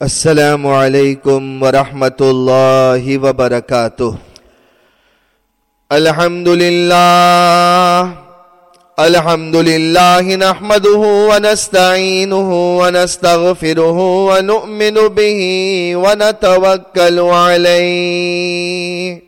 السلام علیکم ورحمۃ اللہ وبرکاتہ۔ الحمد للہ الحمد للہ نحمده ونستعینه ونستغفره ونؤمن به ونتوکل علیہ۔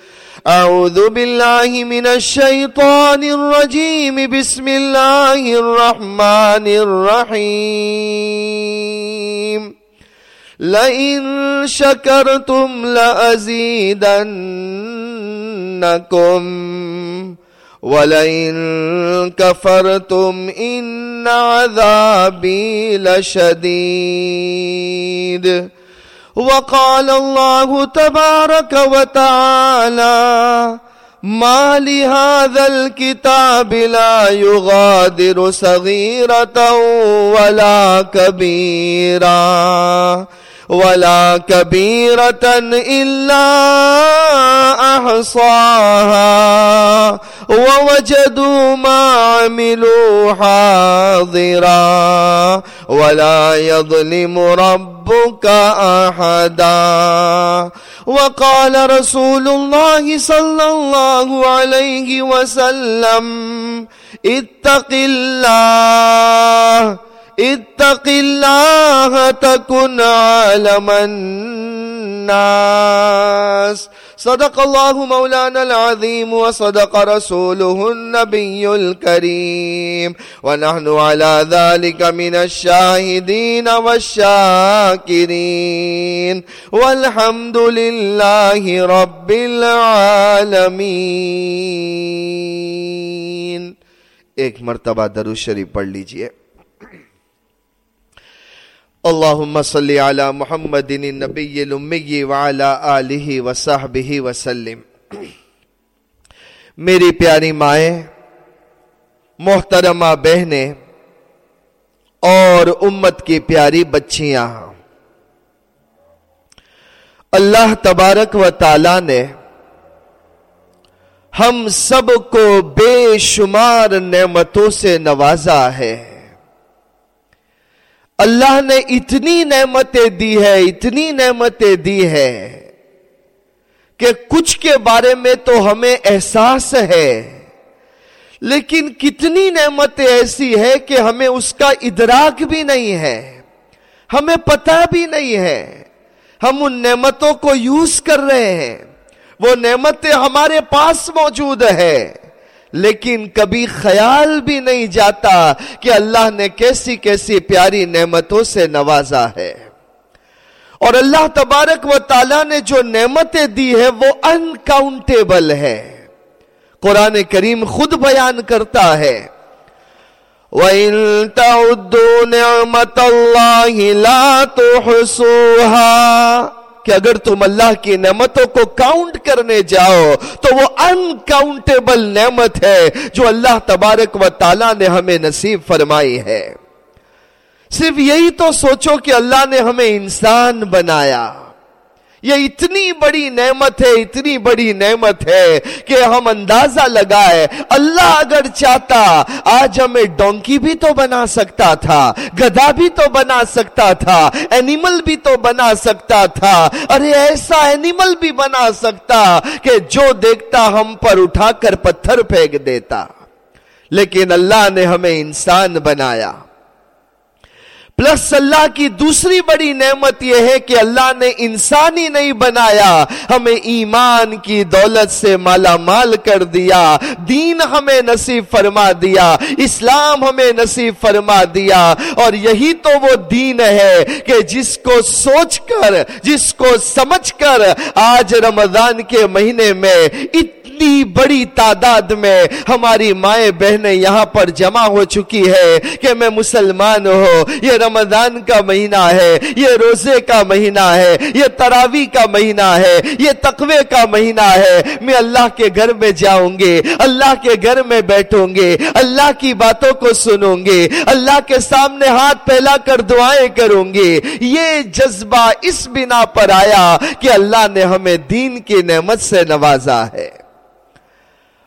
أعوذ بالله من الشيطان الرجيم. بسم الله الرحمن الرحيم. لئن شكرتم لأزيدنكم. ولئن كفرتم إن عذابي لشديد. وقال الله تبارك وتعالى ما لهذا الكتاب لا يغادر صغيرة ولا كبيرة ولا كبيرة إلا أحصاها ووجدوا ما عملوا حاضرا ولا يظلم ربك أحدا. وقال رسول الله صلى الله عليه وسلم اتق الله اتق الله تكن عالم الناس. صدق الله مولانا العظيم وصدق رسوله النبي الكريم ونحن على ذلك من الشاهدين والشاكرين والحمد لله رب العالمين ایک مرتبہ درو شریف پڑھ لیجیے. اللہم صلی علی محمد النبی الامی وعلی آلہ وصحبہ وسلم. میری پیاری مائیں، محترمہ بہنیں اور امت کی پیاری بچیاں، اللہ تبارک و تعالی نے ہم سب کو بے شمار نعمتوں سے نوازا ہے۔ اللہ نے اتنی نعمتیں دی ہے اتنی نعمتیں دی ہے کہ کچھ کے بارے میں تو ہمیں احساس ہے۔ لیکن کتنی نعمتیں ایسی ہے کہ ہمیں اس کا ادراک بھی نہیں ہے۔ ہمیں پتہ بھی نہیں ہے۔ ہم ان نعمتوں کو یوز کر رہے ہیں۔ وہ نعمتیں ہمارے پاس موجود ہے لیکن کبھی خیال بھی نہیں جاتا کہ اللہ نے کیسی کیسی پیاری نعمتوں سے نوازا ہے۔ اور اللہ تبارک و تعالیٰ نے جو نعمتیں دی ہے وہ انکاؤنٹیبل ہے قرآن کریم خود بیان کرتا ہے۔ وَإِن تَعُدُّوا نِعْمَةَ اللَّهِ لَا تُحْسُوهَا کہ اگر تم اللہ کی نعمتوں کو کاؤنٹ کرنے جاؤ، تو وہ انکاؤنٹیبل نعمت ہے جو اللہ تبارک و تعالی نے ہمیں نصیب فرمائی ہے۔ صرف یہی تو سوچو کہ اللہ نے ہمیں انسان بنایا۔ یہ اتنی بڑی نعمت ہے، اتنی بڑی نعمت ہے کہ ہم اندازہ لگائے، اللہ اگر چاہتا، آج ہمیں ڈونکی بھی تو بنا سکتا تھا، گدا بھی تو بنا سکتا تھا اینیمل بھی تو بنا سکتا تھا۔ ارے ایسا اینیمل بھی بنا سکتا کہ جو دیکھتا ہم پر اٹھا کر پتھر پھینک دیتا۔ لیکن اللہ نے ہمیں انسان بنایا۔ پلس اللہ کی دوسری بڑی نعمت یہ ہے کہ اللہ نے انسان ہی نہیں بنایا، ہمیں ایمان کی دولت سے مالا مال کر دیا، دین ہمیں نصیب فرما دیا، اسلام ہمیں نصیب فرما دیا۔ اور یہی تو وہ دین ہے کہ جس کو سوچ کر، جس کو سمجھ کر، آج رمضان کے مہینے میں اتنی بڑی تعداد میں ہماری مائیں بہنیں یہاں پر جمع ہو چکی ہے کہ میں مسلمان ہوں۔ یہ رمضان کا مہینہ ہے، یہ روزے کا مہینہ ہے، یہ تراوی کا مہینہ ہے، یہ تقوی کا مہینہ ہے۔ میں اللہ کے گھر میں جاؤں گے اللہ کے گھر میں بیٹھوں گے اللہ کی باتوں کو سنوں گے اللہ کے سامنے ہاتھ پھیلا کر دعائیں کروں گے یہ جذبہ اس بنا پر آیا کہ اللہ نے ہمیں دین کی نعمت سے نوازا ہے۔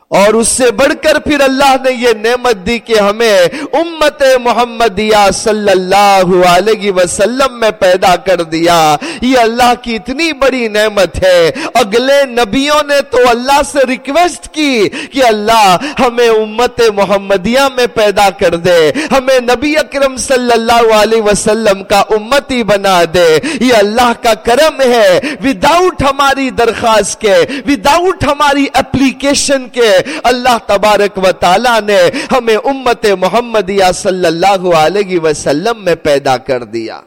اور اس سے بڑھ کر پھر اللہ نے یہ نعمت دی کہ ہمیں امت محمدیہ صلی اللہ علیہ وسلم میں پیدا کر دیا۔ یہ اللہ کی اتنی بڑی نعمت ہے۔ اگلے نبیوں نے تو اللہ سے ریکویسٹ کی کہ اللہ ہمیں امت محمدیہ میں پیدا کر دے۔ ہمیں نبی اکرم صلی اللہ علیہ وسلم کا امتی بنا دے۔ یہ اللہ کا کرم ہے۔ وداؤٹ ہماری درخواست کے وداؤٹ ہماری اپلیکیشن کے اللہ تبارک و تعالی نے ہمیں امت محمدیہ صلی اللہ علیہ وسلم میں پیدا کر دیا۔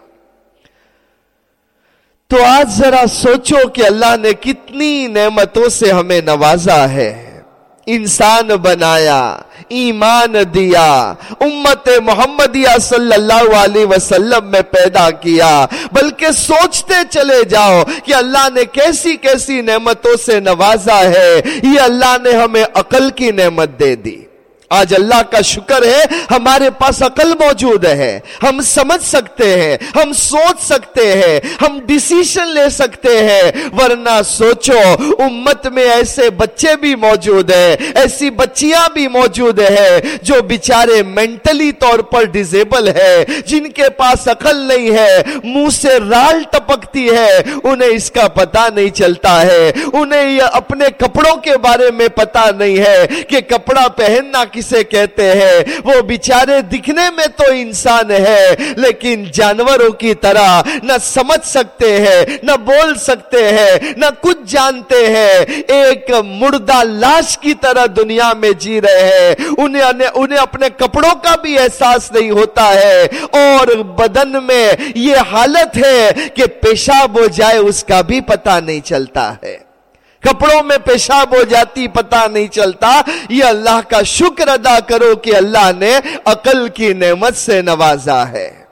تو آج ذرا سوچو کہ اللہ نے کتنی نعمتوں سے ہمیں نوازا ہے۔ انسان بنایا۔ ایمان دیا، امت محمدیہ صلی اللہ علیہ وسلم میں پیدا کیا۔ بلکہ سوچتے چلے جاؤ کہ اللہ نے کیسی کیسی نعمتوں سے نوازا ہے، یہ اللہ نے ہمیں عقل کی نعمت دے دی۔ آج اللہ کا شکر ہے، ہمارے پاس عقل موجود ہے۔ ہم سمجھ سکتے ہیں، ہم سوچ سکتے ہیں، ہم ڈیسیشن لے سکتے ہیں۔ ورنہ سوچو، امت میں ایسے بچے بھی موجود ہیں، ایسی بچیاں بھی موجود ہیں جو بیچارے مینٹلی طور پر ڈیزیبل ہے جن کے پاس عقل نہیں ہے۔ منہ سے رال ٹپکتی ہے، انہیں اس کا پتا نہیں چلتا ہے۔ انہیں یہ اپنے کپڑوں کے بارے میں پتا نہیں ہے کہ کپڑا پہننا کسے کہتے ہیں؟ وہ بیچارے دکھنے میں تو انسان ہے، لیکن جانوروں کی طرح نہ سمجھ سکتے ہیں، نہ بول سکتے ہیں، نہ کچھ جانتے ہیں۔ ایک مردہ لاش کی طرح دنیا میں جی رہے ہیں۔ انہیں انہیں اپنے کپڑوں کا بھی احساس نہیں ہوتا ہے۔ اور بدن میں یہ حالت ہے کہ پیشاب ہو جائے، اس کا بھی پتہ نہیں چلتا ہے۔ کپڑوں میں پیشاب ہو جاتی پتا نہیں چلتا۔ یہ اللہ کا شکر ادا کرو کہ اللہ نے عقل کی نعمت سے نوازا ہے۔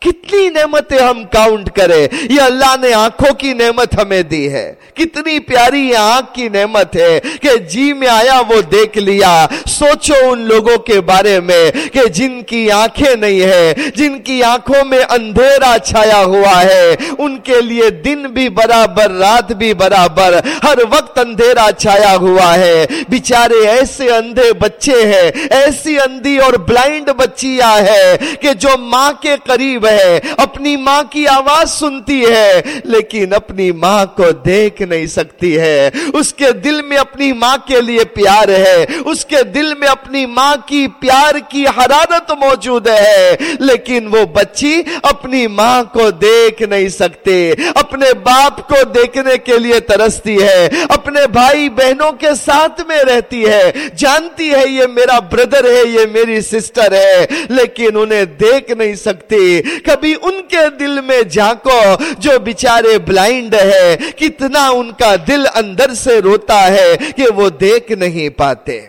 کتنی نعمتیں ہم کاؤنٹ کریں؟ یہ اللہ نے آنکھوں کی نعمت ہمیں دی ہے۔ کتنی پیاری یہ آنکھ کی نعمت ہے کہ جی میں آیا، وہ دیکھ لیا۔ سوچو ان لوگوں کے بارے میں کہ جن کی آنکھیں نہیں ہے جن کی آنکھوں میں اندھیرا چھایا ہوا ہے۔ ان کے لیے دن بھی برابر، رات بھی برابر، ہر وقت اندھیرا چھایا ہوا ہے۔ بیچارے ایسے اندھے بچے ہیں، ایسی اندھی اور بلائنڈ بچیاں ہے کہ جو ماں کے قریب ہے۔ اپنی ماں کی آواز سنتی ہے، لیکن اپنی ماں کو دیکھ نہیں سکتی ہے۔ اس کے دل میں اپنی ماں کے لیے پیار ہے۔ اس کے دل میں اپنی ماں کی پیار کی حرارت موجود ہے۔ لیکن وہ بچی اپنی ماں کو دیکھ نہیں سکتے۔ اپنے باپ کو دیکھنے کے لیے ترستی ہے۔ اپنے بھائی بہنوں کے ساتھ میں رہتی ہے۔ جانتی ہے، یہ میرا بردر ہے، یہ میری سسٹر ہے۔ لیکن انہیں دیکھ نہیں سکتی کبھی ان کے دل میں جھانکو جو بیچارے بلائنڈ ہے، کتنا ان کا دل اندر سے روتا ہے کہ وہ دیکھ نہیں پاتے۔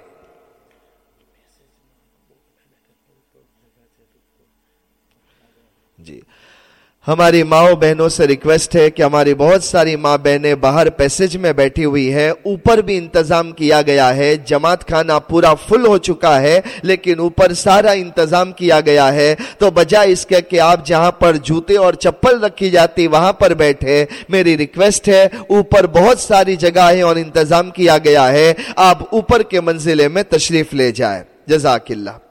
ہماری ماں بہنوں سے ریکویسٹ ہے کہ ہماری بہت ساری ماں بہنیں باہر پیسج میں بیٹھی ہوئی ہے اوپر بھی انتظام کیا گیا ہے، جماعت کھانا پورا فل ہو چکا ہے، لیکن اوپر سارا انتظام کیا گیا ہے۔ تو بجائے اس کے کہ آپ جہاں پر جوتے اور چپل رکھی جاتی وہاں پر بیٹھے، میری ریکویسٹ ہے، اوپر بہت ساری جگہ ہے اور انتظام کیا گیا ہے، آپ اوپر کے منزلے میں تشریف لے جائے جزاک اللہ۔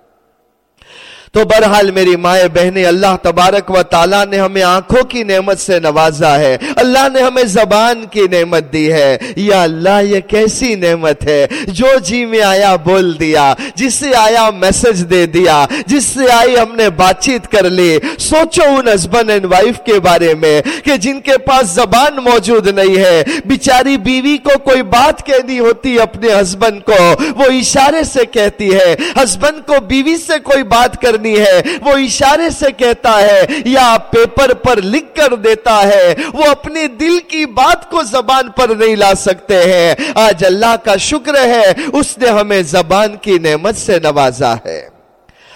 تو برحال میری مائیں بہنیں، اللہ تبارک و تعالیٰ نے ہمیں آنکھوں کی نعمت سے نوازا ہے۔ اللہ نے ہمیں زبان کی نعمت دی ہے۔ یا اللہ، یہ کیسی نعمت ہے؟ جو جی میں آیا بول دیا، جس سے آیا میسج دے دیا، جس سے آئی ہم نے بات چیت کر لی۔ سوچو ان ہسبینڈ اینڈ وائف کے بارے میں کہ جن کے پاس زبان موجود نہیں ہے، بیچاری بیوی کو کوئی بات کہنی ہوتی اپنے ہسبینڈ کو، وہ اشارے سے کہتی ہے، ہسبینڈ کو بیوی سے کوئی بات کر کرنی ہے، وہ اشارے سے کہتا ہے، یا پیپر پر لکھ کر دیتا ہے۔ وہ اپنے دل کی بات کو زبان پر نہیں لا سکتے ہیں۔ آج اللہ کا شکر ہے، اس نے ہمیں زبان کی نعمت سے نوازا ہے۔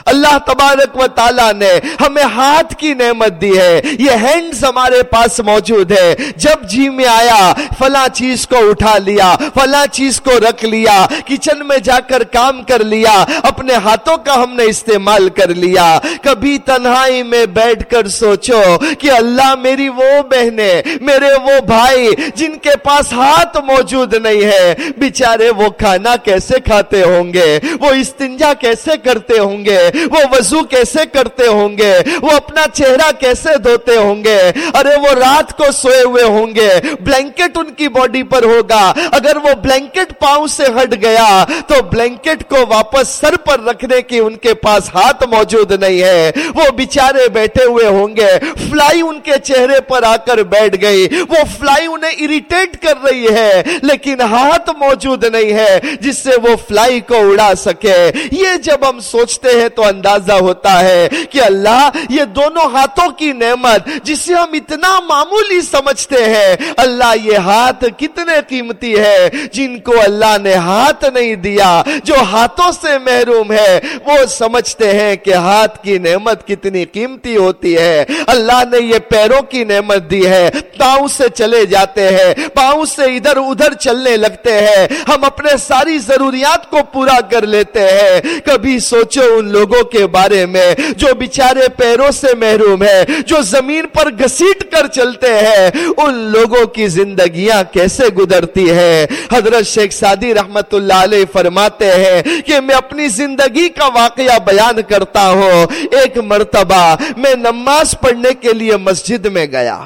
اللہ تبارک و تعالیٰ نے ہمیں ہاتھ کی نعمت دی ہے۔ یہ ہینڈز ہمارے پاس موجود ہے۔ جب جی میں آیا، فلاں چیز کو اٹھا لیا، فلاں چیز کو رکھ لیا، کچن میں جا کر کام کر لیا، اپنے ہاتھوں کا ہم نے استعمال کر لیا۔ کبھی تنہائی میں بیٹھ کر سوچو کہ اللہ میری وہ بہنیں میرے وہ بھائی جن کے پاس ہاتھ موجود نہیں ہے۔ بیچارے وہ کھانا کیسے کھاتے ہوں گے؟ وہ استنجا کیسے کرتے ہوں گے؟ وہ وضو کیسے کرتے ہوں گے؟ وہ اپنا چہرہ کیسے دھوتے ہوں گے؟ ارے وہ رات کو سوئے ہوئے ہوں گے۔ بلینکٹ ان کی باڈی پر ہوگا۔ اگر وہ بلینکٹ پاؤں سے ہٹ گیا تو بلینکٹ کو واپس سر پر رکھنے کی ان کے پاس ہاتھ موجود نہیں ہے۔ وہ بیچارے بیٹھے ہوئے ہوں گے۔ فلائی ان کے چہرے پر آ کر بیٹھ گئی۔ وہ فلائی انہیں اریٹیٹ کر رہی ہے، لیکن ہاتھ موجود نہیں ہے جس سے وہ فلائی کو اڑا سکے۔ یہ جب ہم سوچتے ہیں تو اندازہ ہوتا ہے کہ اللہ یہ دونوں ہاتھوں کی نعمت جسے ہم اتنا معمولی سمجھتے ہیں، اللہ یہ ہاتھ کتنے قیمتی ہے؟ جن کو اللہ نے ہاتھ نہیں دیا، جو ہاتھوں سے محروم ہے، وہ سمجھتے ہیں کہ ہاتھ کی نعمت کتنی قیمتی ہوتی ہے۔ اللہ نے یہ پیروں کی نعمت دی ہے۔ پاؤں سے چلے جاتے ہیں، پاؤں سے ادھر ادھر چلنے لگتے ہیں۔ ہم اپنے ساری ضروریات کو پورا کر لیتے ہیں۔ کبھی سوچو ان لوگوں لوگوں کے بارے میں، جو بیچارے پیروں سے محروم ہے جو زمین پر گسیٹ کر چلتے ہیں، ان لوگوں کی زندگیاں کیسے گزرتی ہے حضرت شیخ سادی رحمت اللہ علیہ فرماتے ہیں کہ میں اپنی زندگی کا واقعہ بیان کرتا ہوں۔ ایک مرتبہ میں نماز پڑھنے کے لیے مسجد میں گیا۔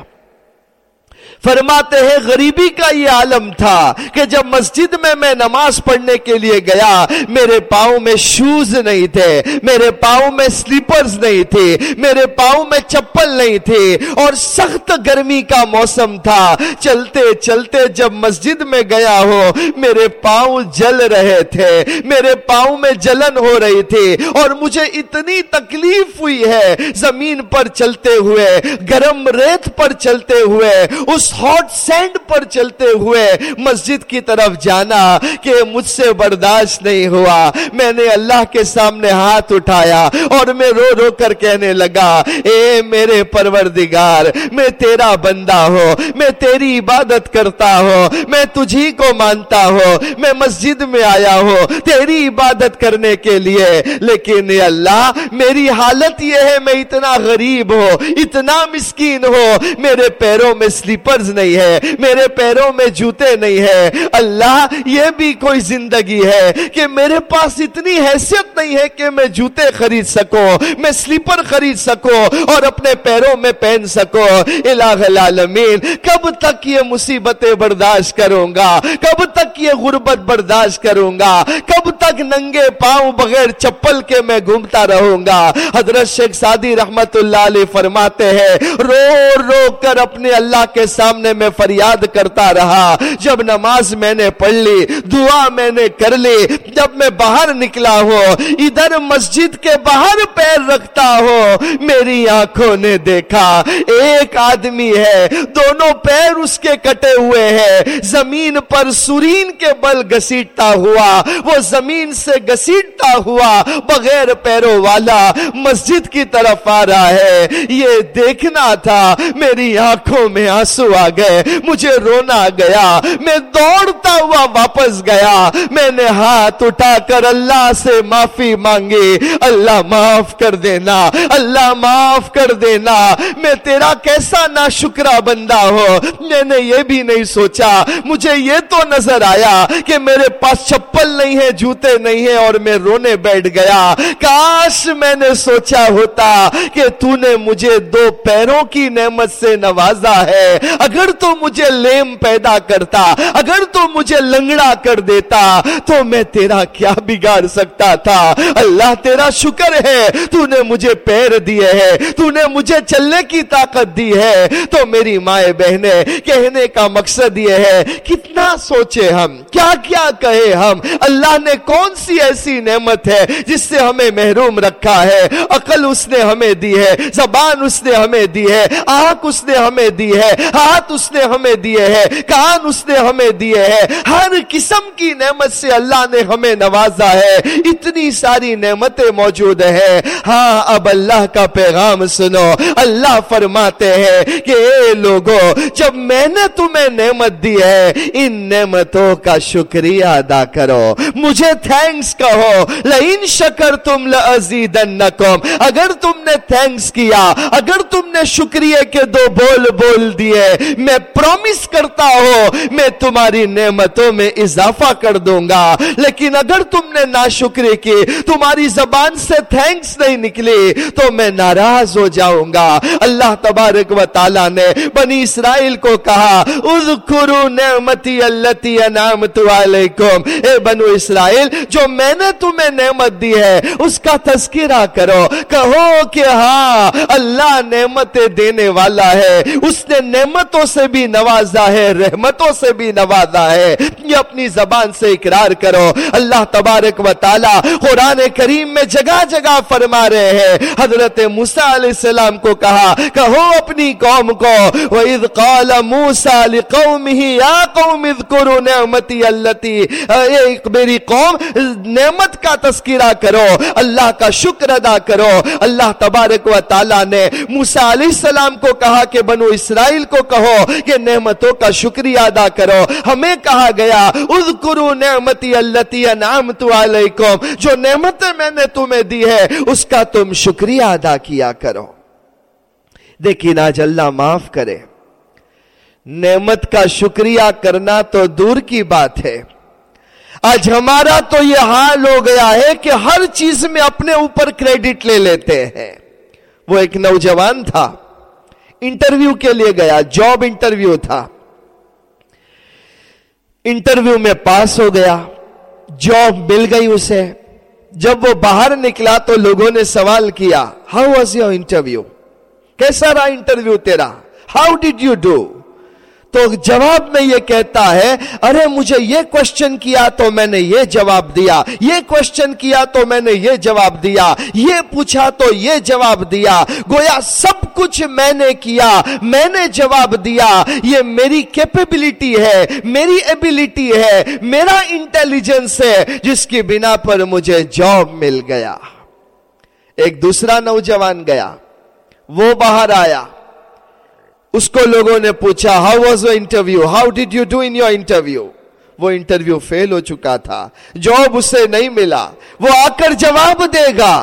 فرماتے ہیں، غریبی کا یہ عالم تھا کہ جب مسجد میں میں نماز پڑھنے کے لیے گیا، میرے پاؤں میں شوز نہیں تھے، میرے پاؤں میں سلیپرز نہیں تھے، میرے پاؤں میں چپل نہیں تھے، اور سخت گرمی کا موسم تھا۔ چلتے چلتے جب مسجد میں گیا ہو، میرے پاؤں جل رہے تھے، میرے پاؤں میں جلن ہو رہی تھی، اور مجھے اتنی تکلیف ہوئی ہے۔ زمین پر چلتے ہوئے، گرم ریت پر چلتے ہوئے، اس ہاٹ سینڈ پر چلتے ہوئے مسجد کی طرف جانا کہ مجھ سے برداشت نہیں ہوا۔ میں نے اللہ کے سامنے ہاتھ اٹھایا اور میں رو رو کر کہنے لگا، اے میرے پروردگار، میں تیرا بندہ ہو میں تیری عبادت کرتا ہوں، میں تجھی کو مانتا ہوں، میں مسجد میں آیا ہوں تیری عبادت کرنے کے لیے۔ لیکن اللہ، میری حالت یہ ہے، میں اتنا غریب ہو اتنا مسکین ہو میرے پیروں میں سلیپر قرض نہیں ہے، میرے پیروں میں جوتے نہیں ہے۔ اللہ، یہ بھی کوئی زندگی ہے کہ میرے پاس اتنی حیثیت نہیں ہے کہ میں جوتے خرید سکوں، میں سلیپر خرید سکوں اور اپنے پیروں میں پہن سکوں۔ الہ العالمین، کب تک یہ مصیبتیں برداشت کروں گا؟ کب تک یہ غربت برداشت کروں گا؟ کب تک ننگے پاؤں بغیر چپل کے میں گھومتا رہوں گا۔ حضرت شیخ سادی رحمت اللہ علیہ فرماتے ہیں، رو رو کر اپنے اللہ کے سامنے میں فریاد کرتا رہا۔ جب نماز میں نے پڑھ لی، دعا میں نے کر لی، جب میں باہر نکلا ہوں ادھر مسجد کے باہر پیر رکھتا ہوں میری آنکھوں نے دیکھا۔ ایک آدمی ہے، دونوں پیر اس کے کٹے ہوئے ہیں۔ زمین پر سورین کے بل گسیٹتا ہوا، وہ زمین سے گسیٹتا ہوا بغیر پیروں والا مسجد کی طرف آ رہا ہے۔ یہ دیکھنا تھا، میری آنکھوں میں آنسو آ گئے، مجھے رونا گیا۔ میں دوڑتا ہوا واپس گیا۔ میں نے ہاتھ اٹھا کر اللہ سے معافی مانگی۔ اللہ معاف کر دینا، اللہ معاف کر دینا۔ میں تیرا کیسا نا شکرا بندہ ہو میں نے یہ بھی نہیں سوچا۔ مجھے یہ تو نظر آیا کہ میرے پاس چپل نہیں ہے، جوتے سنتے نہیں ہیں اور میں رونے بیٹھ گیا۔ کاش میں نے سوچا ہوتا کہ تو نے مجھے دو پیروں کی نعمت سے نوازا ہے۔ اگر تو مجھے لیم پیدا کرتا، اگر تو مجھے لنگڑا کر دیتا، تو میں تیرا کیا بگاڑ سکتا تھا؟ اللہ تیرا شکر ہے، تو نے مجھے پیر دیے ہے تو نے مجھے چلنے کی طاقت دی ہے۔ تو میری مائیں بہنیں، کہنے کا مقصد یہ ہے، کتنا سوچے ہم، کیا کیا کہے ہم؟ اللہ نے کون سی ایسی نعمت ہے جس سے ہمیں محروم رکھا ہے؟ عقل اس نے ہمیں دی ہے، زبان اس نے ہمیں دی ہے، آنکھ اس نے ہمیں دی ہے، ہاتھ اس نے ہمیں دیے ہے کان اس نے ہمیں دیے ہے ہر قسم کی نعمت سے اللہ نے ہمیں نوازا ہے۔ اتنی ساری نعمتیں موجود ہیں۔ ہاں اب اللہ کا پیغام سنو۔ اللہ فرماتے ہیں کہ اے لوگو، جب میں نے تمہیں نعمت دی ہے، ان نعمتوں کا شکریہ ادا کرو۔ مجھے تھینکس کہو، لئن شکر تم لأزیدنکم اگر تم نے تھینکس کیا، اگر تم نے شکریہ کے دو بول بول دیے، میں پرومس کرتا ہوں، میں تمہاری نعمتوں میں اضافہ کر دوں گا۔ لیکن اگر تم نے ناشکری کی، تمہاری زبان سے تھینکس نہیں نکلی، تو میں ناراض ہو جاؤں گا۔ اللہ تبارک و تعالی نے بنی اسرائیل کو کہا، اذکروا نعمتی اللتی انعمت علیکم۔ اے بنو اسرائیل جو میں نے تمہیں نعمت دی ہے، اس کا تذکرہ کرو۔ کہو کہ ہاں اللہ نعمتیں دینے والا ہے۔ اس نے نعمتوں سے بھی نوازا ہے، رحمتوں سے بھی نوازا ہے۔ یہ اپنی زبان سے اقرار کرو۔ اللہ تبارک و تعالی قرآن کریم میں جگہ جگہ فرما رہے ہیں۔ حضرت موسیٰ علیہ السلام کو کہا، کہو اپنی قوم کو، وَإِذْ قَالَ مُوسَى لِقَوْمِهِ يَا قَوْمِ اذْكُرُوا نِعْمَتِي اللَّتِي اے میری قوم نعمت کا تذکرہ کرو، اللہ کا شکر ادا کرو۔ اللہ تبارک و تعالی نے موسیٰ علیہ السلام کو کہا کہ بنو اسرائیل کو کہو کہ نعمتوں کا شکریہ ادا کرو۔ ہمیں کہا گیا اذکروا نعمتی اللتی انعمت علیکم۔ جو نعمتیں میں نے تمہیں دی ہے اس کا تم شکریہ ادا کیا کرو۔ لیکن آج اللہ معاف کرے۔ نعمت کا شکریہ کرنا تو دور کی بات ہے۔ آج ہمارا تو یہ حال ہو گیا ہے کہ ہر چیز میں اپنے اوپر کریڈٹ لے لیتے ہیں۔ وہ ایک نوجوان تھا۔ انٹرویو کے لیے گیا، جاب انٹرویو تھا۔ انٹرویو میں پاس ہو گیا۔ جاب مل گئی اسے۔ جب وہ باہر نکلا تو لوگوں نے سوال کیا ہاؤ واز یور انٹرویو کیسا رہا انٹرویو تیرا؟ ہاؤ ڈیڈ یو ڈو تو جواب میں یہ کہتا ہے، ارے مجھے یہ کوشچن کیا تو میں نے یہ جواب دیا، یہ کوشچن کیا تو میں نے یہ جواب دیا، یہ پوچھا تو یہ جواب دیا، گویا سب کچھ میں نے کیا، میں نے جواب دیا، یہ میری کیپیبلٹی ہے، میری ایبلٹی ہے، میرا انٹیلیجنس ہے، جس کی بنا پر مجھے جاب مل گیا۔ ایک دوسرا نوجوان گیا، وہ باہر آیا۔ اس کو لوگوں نے پوچھا how was your interview how did you do in your interview وہ انٹرویو فیل ہو چکا تھا جاب اسے نہیں ملا، وہ آ کر جواب دے گا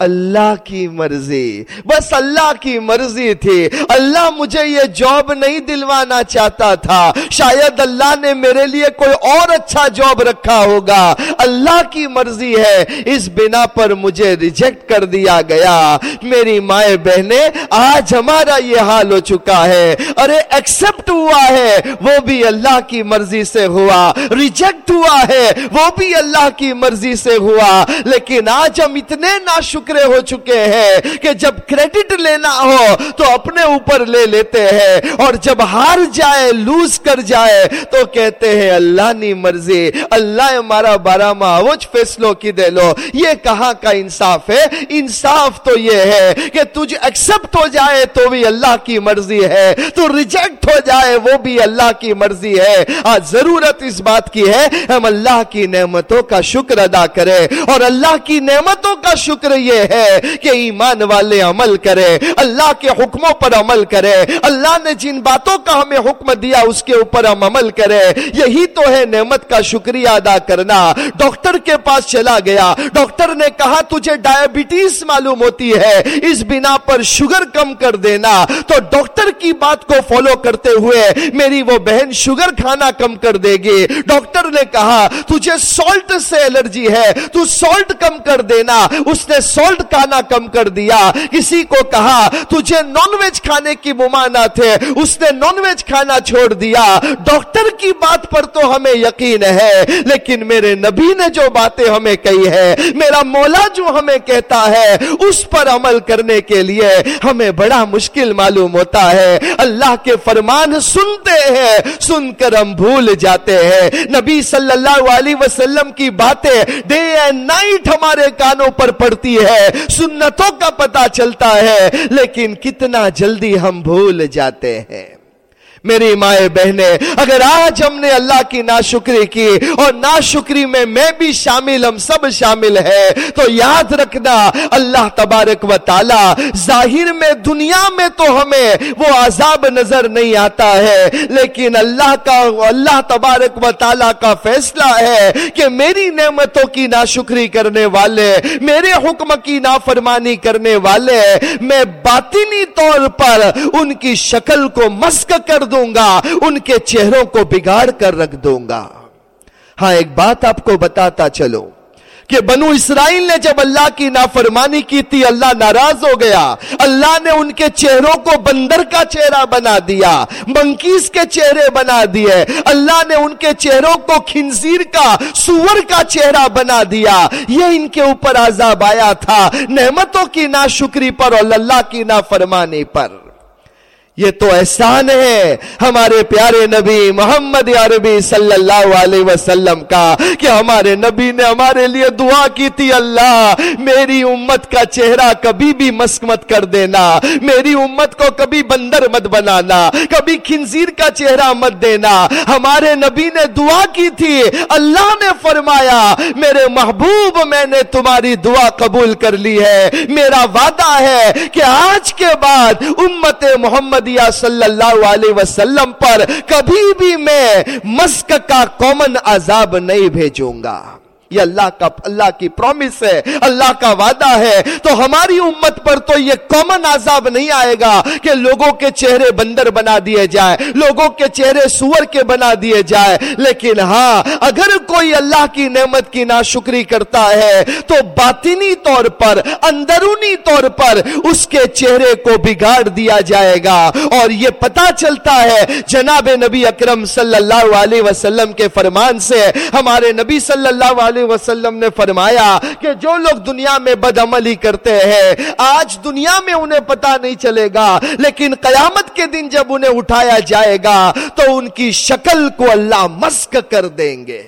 اللہ کی مرضی۔ بس اللہ کی مرضی تھی۔ اللہ مجھے یہ جاب نہیں دلوانا چاہتا تھا۔ شاید اللہ نے میرے لیے کوئی اور اچھا جاب رکھا ہوگا۔ اللہ کی مرضی ہے۔ اس بنا پر مجھے ریجیکٹ کر دیا گیا۔ میری مائیں بہنیں، آج ہمارا یہ حال ہو چکا ہے۔ ارے ایکسپٹ ہوا ہے۔ وہ بھی اللہ کی مرضی سے ہوا۔ ریجیکٹ ہوا ہے۔ وہ بھی اللہ کی مرضی سے ہوا۔ لیکن آج ہم اتنے ناشکر فکرے ہو چکے ہیں کہ جب کریڈٹ لینا ہو تو اپنے اوپر لے لیتے ہیں اور جب ہار جائے لوز کر جائے تو کہتے ہیں، اللہ نی مرضی، اللہ ہمارا بارہ ماوج فیصلوں کی دے لو۔ یہ کہاں کا انصاف ہے؟ انصاف تو یہ ہے کہ تجھ ایکسپٹ ہو جائے تو بھی اللہ کی مرضی ہے، تو ریجیکٹ ہو جائے وہ بھی اللہ کی مرضی ہے۔ آج ضرورت اس بات کی ہے، ہم اللہ کی نعمتوں کا شکر ادا کریں۔ اور اللہ کی نعمتوں کا شکر یہ یہ ہے کہ ایمان والے عمل کرے، اللہ کے حکموں پر عمل کرے۔ اللہ نے جن باتوں کا ہمیں حکم دیا، اس کے اوپر ہم عمل کرے۔ یہی تو ہے نعمت کا شکریہ ادا کرنا۔ ڈاکٹر کے پاس چلا گیا۔ ڈاکٹر نے کہا، تجھے ڈائبٹیز معلوم ہوتی ہے، اس بنا پر شوگر کم کر دینا۔ تو ڈاکٹر کی بات کو فالو کرتے ہوئے میری وہ بہن شوگر کھانا کم کر دے گی۔ ڈاکٹر نے کہا، تجھے سالٹ سے الرجی ہے، تو سالٹ کم کر دینا۔ اس نے سالٹ کھانا کم کر دیا۔ کسی کو کہا، تجھے نان ویج کھانے کی ممانعت ہے اس نے نان ویج کھانا چھوڑ دیا۔ ڈاکٹر کی بات پر تو ہمیں یقین ہے، لیکن میرے نبی نے جو باتیں ہمیں کہی ہے میرا مولا جو ہمیں کہتا ہے، اس پر عمل کرنے کے لیے ہمیں بڑا مشکل معلوم ہوتا ہے۔ اللہ کے فرمان سنتے ہیں، سن کر ہم بھول جاتے ہیں۔ نبی صلی اللہ علیہ وسلم کی باتیں ڈے اینڈ نائٹ ہمارے کانوں پر پڑتی ہے۔ سنتوں کا پتا چلتا ہے لیکن کتنا جلدی ہم بھول جاتے ہیں۔ میری مائیں بہنیں، اگر آج ہم نے اللہ کی ناشکری کی اور ناشکری میں میں بھی شامل، ہم سب شامل ہے تو یاد رکھنا، اللہ تبارک و تعالی ظاہر میں، دنیا میں تو ہمیں وہ عذاب نظر نہیں آتا ہے، لیکن اللہ کا، اللہ تبارک و تعالی کا فیصلہ ہے کہ میری نعمتوں کی ناشکری کرنے والے، میرے حکم کی نافرمانی کرنے والے، میں باطنی طور پر ان کی شکل کو مسک کر دوں گا، ان کے چہروں کو بگاڑ کر رکھ دوں گا۔ ہاں ایک بات آپ کو بتاتا چلو کہ بنو اسرائیل نے جب اللہ کی نافرمانی کی تھی، اللہ ناراض ہو گیا۔ اللہ نے ان کے چہروں کو بندر کا چہرہ بنا دیا منکیز کے چہرے بنا دیے۔ اللہ نے ان کے چہروں کو کھنزیر کا، سور کا چہرہ بنا دیا۔ یہ ان کے اوپر عذاب آیا تھا، نعمتوں کی ناشکری پر اور اللہ کی نافرمانی پر۔ یہ تو احسان ہے ہمارے پیارے نبی محمد عربی صلی اللہ علیہ وسلم کا کہ ہمارے نبی نے ہمارے لیے دعا کی تھی، اللہ، میری امت کا چہرہ کبھی بھی مسک مت کر دینا، میری امت کو کبھی بندر مت بنانا، کبھی خنزیر کا چہرہ مت دینا۔ ہمارے نبی نے دعا کی تھی، اللہ نے فرمایا، میرے محبوب، میں نے تمہاری دعا قبول کر لی ہے۔ میرا وعدہ ہے کہ آج کے بعد امت محمد محمدیہ صلی اللہ علیہ وسلم پر، کبھی بھی میں مسک کا کومن عذاب نہیں بھیجوں گا۔ یہ اللہ کا اللہ کی پرومس ہے، اللہ کا وعدہ ہے، تو ہماری امت پر تو یہ کامن عذاب نہیں آئے گا کہ لوگوں کے چہرے بندر بنا دیے جائے لوگوں کے چہرے سور کے بنا دیے جائے لیکن ہاں اگر کوئی اللہ کی نعمت کی ناشکری کرتا ہے، تو باطنی طور پر، اندرونی طور پر اس کے چہرے کو بگاڑ دیا جائے گا۔ اور یہ پتا چلتا ہے، جناب نبی اکرم صلی اللہ علیہ وسلم کے فرمان سے، ہمارے نبی صلی اللہ علیہ علیہ وسلم نے فرمایا کہ جو لوگ دنیا میں بد عملی کرتے ہیں، آج دنیا میں انہیں پتا نہیں چلے گا، لیکن قیامت کے دن جب انہیں اٹھایا جائے گا، تو ان کی شکل کو اللہ مسک کر دیں گے۔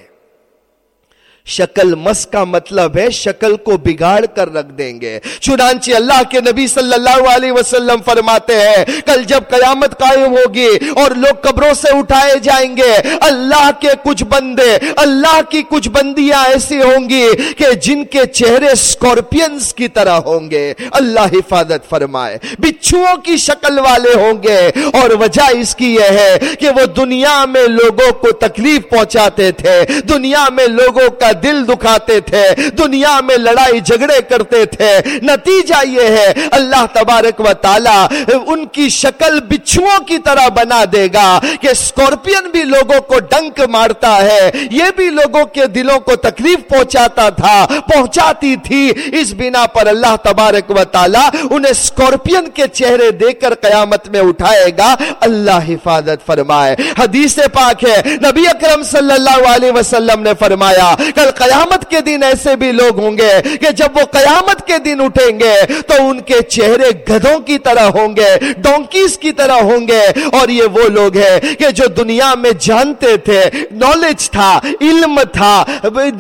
شکل مس کا مطلب ہے شکل کو بگاڑ کر رکھ دیں گے۔ چنانچہ اللہ کے نبی صلی اللہ علیہ وسلم فرماتے ہیں، کل جب قیامت قائم ہوگی اور لوگ قبروں سے اٹھائے جائیں گے، اللہ کے کچھ بندے، اللہ کی کچھ بندیاں ایسی ہوں گی کہ جن کے چہرے سکورپینز کی طرح ہوں گے۔ اللہ حفاظت فرمائے۔ بچھوؤں کی شکل والے ہوں گے۔ اور وجہ اس کی یہ ہے کہ وہ دنیا میں لوگوں کو تکلیف پہنچاتے تھے۔ دنیا میں لوگوں کا دل دکھاتے تھے، دنیا میں لڑائی جھگڑے کرتے تھے۔ نتیجہ یہ ہے، اللہ تبارک و تعالی ان کی شکل بچھوؤں کی طرح بنا دے گا کہ سکورپین بھی لوگوں کو ڈنک مارتا ہے۔ یہ بھی لوگوں کے دلوں کو تکلیف پہنچاتا تھا، پہنچاتی تھی۔ اس بنا پر اللہ تبارک و تعالی انہیں سکورپین کے چہرے دے کر قیامت میں اٹھائے گا۔ اللہ حفاظت فرمائے۔ حدیث پاک ہے، نبی اکرم صلی اللہ علیہ وسلم نے فرمایا کہ کل قیامت کے دن ایسے بھی لوگ ہوں گے کہ جب وہ قیامت کے دن اٹھیں گے تو ان کے چہرے گدوں کی طرح ہوں گے ڈونکیز کی طرح ہوں گے۔ اور یہ وہ لوگ ہیں کہ جو دنیا میں جانتے تھے نالج تھا، علم تھا،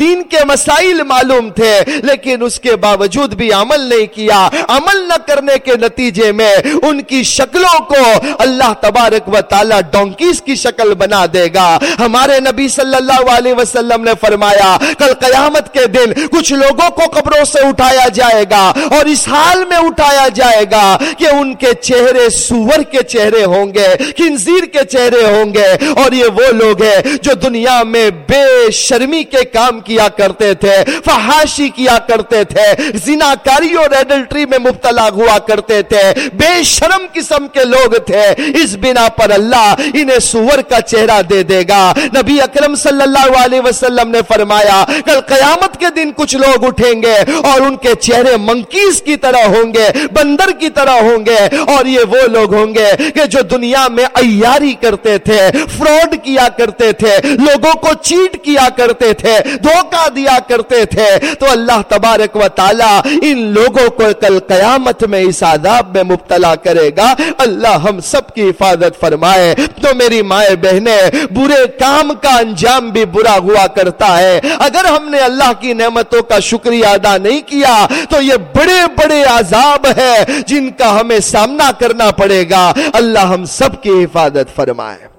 دین کے مسائل معلوم تھے، لیکن اس کے باوجود بھی عمل نہیں کیا۔ عمل نہ کرنے کے نتیجے میں ان کی شکلوں کو اللہ تبارک و تعالی ڈونکیز کی شکل بنا دے گا۔ ہمارے نبی صلی اللہ علیہ وسلم نے فرمایا کل قیامت کے دن کچھ لوگوں کو قبروں سے اٹھایا جائے گا اور اس حال میں اٹھایا جائے گا کہ ان کے چہرے سور کے چہرے ہوں گے، خنزیر کے چہرے ہوں گے۔ اور یہ وہ لوگ ہیں جو دنیا میں بے شرمی کے کام کیا کرتے تھے، فحاشی کیا کرتے تھے زناکاری اور ایڈلٹری میں مبتلا ہوا کرتے تھے۔ بے شرم قسم کے لوگ تھے۔ اس بنا پر اللہ انہیں سور کا چہرہ دے دے گا۔ نبی اکرم صلی اللہ علیہ وسلم نے فرمایا کل قیامت کے دن کچھ لوگ اٹھیں گے اور ان کے چہرے منکیز کی طرح ہوں گے، بندر کی طرح ہوں گے اور یہ وہ لوگ ہوں گے کہ جو دنیا میں ایاری کرتے تھے، فراڈ کیا کرتے تھے، لوگوں کو چیٹ کیا کرتے تھے، دھوکہ دیا کرتے تھے۔ تو اللہ تبارک و تعالی ان لوگوں کو کل قیامت میں اس عذاب میں مبتلا کرے گا۔ اللہ ہم سب کی حفاظت فرمائے۔ تو میری مائیں بہنیں، برے کام کا انجام بھی برا ہوا کرتا ہے۔ اگر ہم نے اللہ کی نعمتوں کا شکریہ ادا نہیں کیا، تو یہ بڑے بڑے عذاب ہے جن کا ہمیں سامنا کرنا پڑے گا۔ اللہ ہم سب کی حفاظت فرمائے۔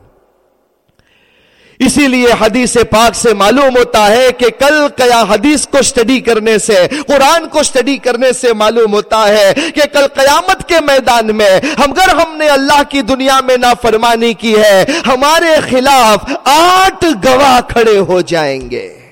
اسی لیے حدیث پاک سے معلوم ہوتا ہے کہ کل کیا حدیث کو سٹڈی کرنے سے، قرآن کو سٹڈی کرنے سے معلوم ہوتا ہے کہ کل قیامت کے میدان میں اگر ہم نے اللہ کی دنیا میں نافرمانی کی ہے، ہمارے خلاف آٹھ گواہ کھڑے ہو جائیں گے۔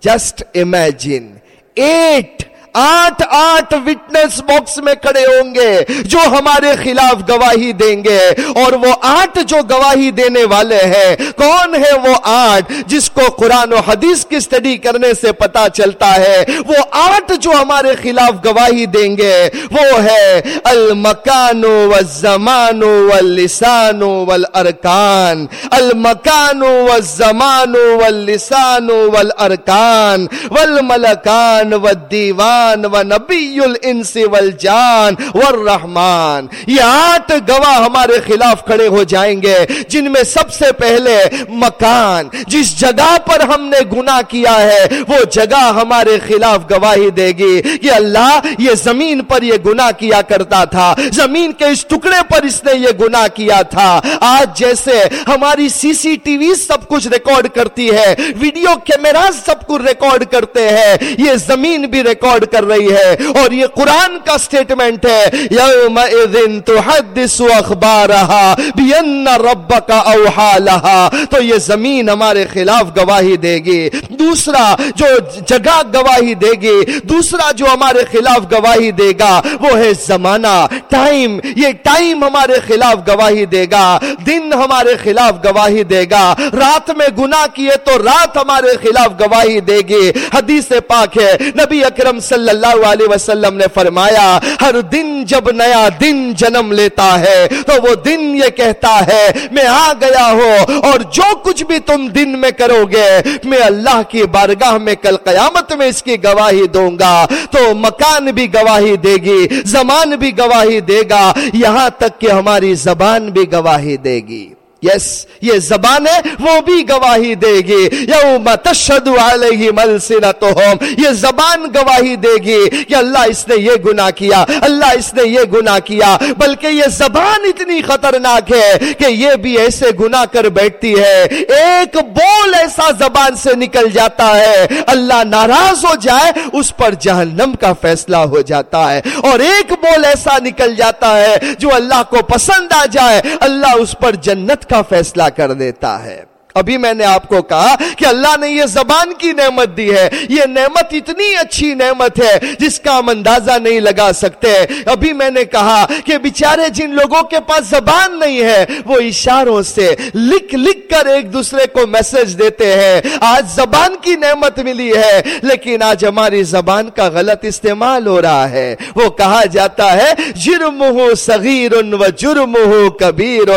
Just imagine eight آٹھ آٹھ وٹنس باکس میں کھڑے ہوں گے جو ہمارے خلاف گواہی دیں گے اور وہ آٹھ جو گواہی دینے والے ہیں، کون ہے وہ آٹھ جس کو قرآن و حدیث کی سٹڈی کرنے سے پتا چلتا ہے؟ وہ آٹھ جو ہمارے خلاف گواہی دیں گے، وہ ہے المکان والزمان واللسان والارکان المکان والزمان واللسان والارکان والملکان والدیوان الرحمن و نبی الانس والجان والرحمن۔ یہ آٹھ گواہ ہمارے خلاف کھڑے ہو جائیں گے، جن میں سب سے پہلے مکان، جس جگہ پر ہم نے گناہ کیا ہے، وہ جگہ ہمارے خلاف گواہی دے گی۔ کہ اللہ یہ زمین پر یہ گناہ کیا کرتا تھا۔ زمین کے اس ٹکڑے پر اس نے یہ گناہ کیا تھا۔ آج جیسے ہماری سی سی ٹی وی سب کچھ ریکارڈ کرتی ہے، ویڈیو کیمراز سب کچھ ریکارڈ کرتے ہیں، یہ زمین بھی ریکارڈ کر رہی ہے اور یہ قرآن کا سٹیٹمنٹ ہے یوم اذن تحدث اخبارہا بین ربک اوحا لہا تو یہ زمین ہمارے خلاف گواہی دے گی، دوسرا جو جگہ گواہی دے گی، دوسرا جو ہمارے خلاف گواہی دے گا، وہ ہے زمانہ۔ ٹائم یہ ٹائم ہمارے خلاف گواہی دے گا، دن ہمارے خلاف گواہی دے گا۔ رات میں گناہ کیے تو رات ہمارے خلاف گواہی دے گی۔ حدیث پاک ہے، نبی اکرم صلی صلی اللہ علیہ وسلم نے فرمایا، ہر دن جب نیا دن جنم لیتا ہے، تو وہ دن یہ کہتا ہے، میں آ گیا ہوں اور جو کچھ بھی تم دن میں کرو گے، میں اللہ کی بارگاہ میں کل قیامت میں اس کی گواہی دوں گا۔ تو مکان بھی گواہی دے گی، زمان بھی گواہی دے گا، یہاں تک کہ ہماری زبان بھی گواہی دے گی۔ یس یہ زبان ہے، وہ بھی گواہی دے گی۔ یوم تشہد علیہم السنتہم۔ یہ زبان گواہی دے گی کہ اللہ اس نے یہ گناہ کیا، اللہ اس نے یہ گناہ کیا۔ بلکہ یہ زبان اتنی خطرناک ہے کہ یہ بھی ایسے گناہ کر بیٹھتی ہے۔ ایک بول ایسا زبان سے نکل جاتا ہے۔ اللہ ناراض ہو جائے، اس پر جہنم کا فیصلہ ہو جاتا ہے۔ اور ایک بول ایسا نکل جاتا ہے جو اللہ کو پسند آ جائے، اللہ اس پر جنت کا فیصلہ کر دیتا ہے۔ ابھی میں نے آپ کو کہا کہ اللہ نے یہ زبان کی نعمت دی ہے۔ یہ نعمت اتنی اچھی نعمت ہے جس کا ہم اندازہ نہیں لگا سکتے۔ ابھی میں نے کہا کہ بیچارے جن لوگوں کے پاس زبان نہیں ہے، وہ اشاروں سے لکھ لکھ کر ایک دوسرے کو میسج دیتے ہیں۔ آج زبان کی نعمت ملی ہے، لیکن آج ہماری زبان کا غلط استعمال ہو رہا ہے۔ وہ کہا جاتا ہے جرم ہو صغیر و جرم ہو کبیر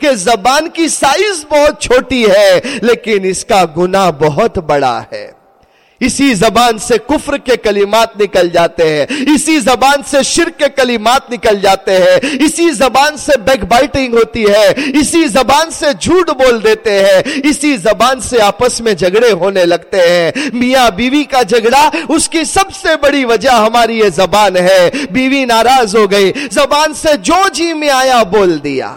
کہ زبان کی سائز بہت چھوٹی ہے۔ ہے، لیکن اس کا گناہ بہت بڑا ہے۔ اسی زبان سے کفر کے کلمات نکل جاتے ہیں۔ اسی زبان سے شرک کے کلمات نکل جاتے ہیں۔ اسی زبان سے بیک بائٹنگ ہوتی ہے۔ اسی زبان سے جھوٹ بول دیتے ہیں۔ اسی زبان سے آپس میں جھگڑے ہونے لگتے ہیں۔ میاں بیوی کا جھگڑا، اس کی سب سے بڑی وجہ ہماری یہ زبان ہے۔ بیوی ناراض ہو گئی، زبان سے جو جی میں آیا بول دیا۔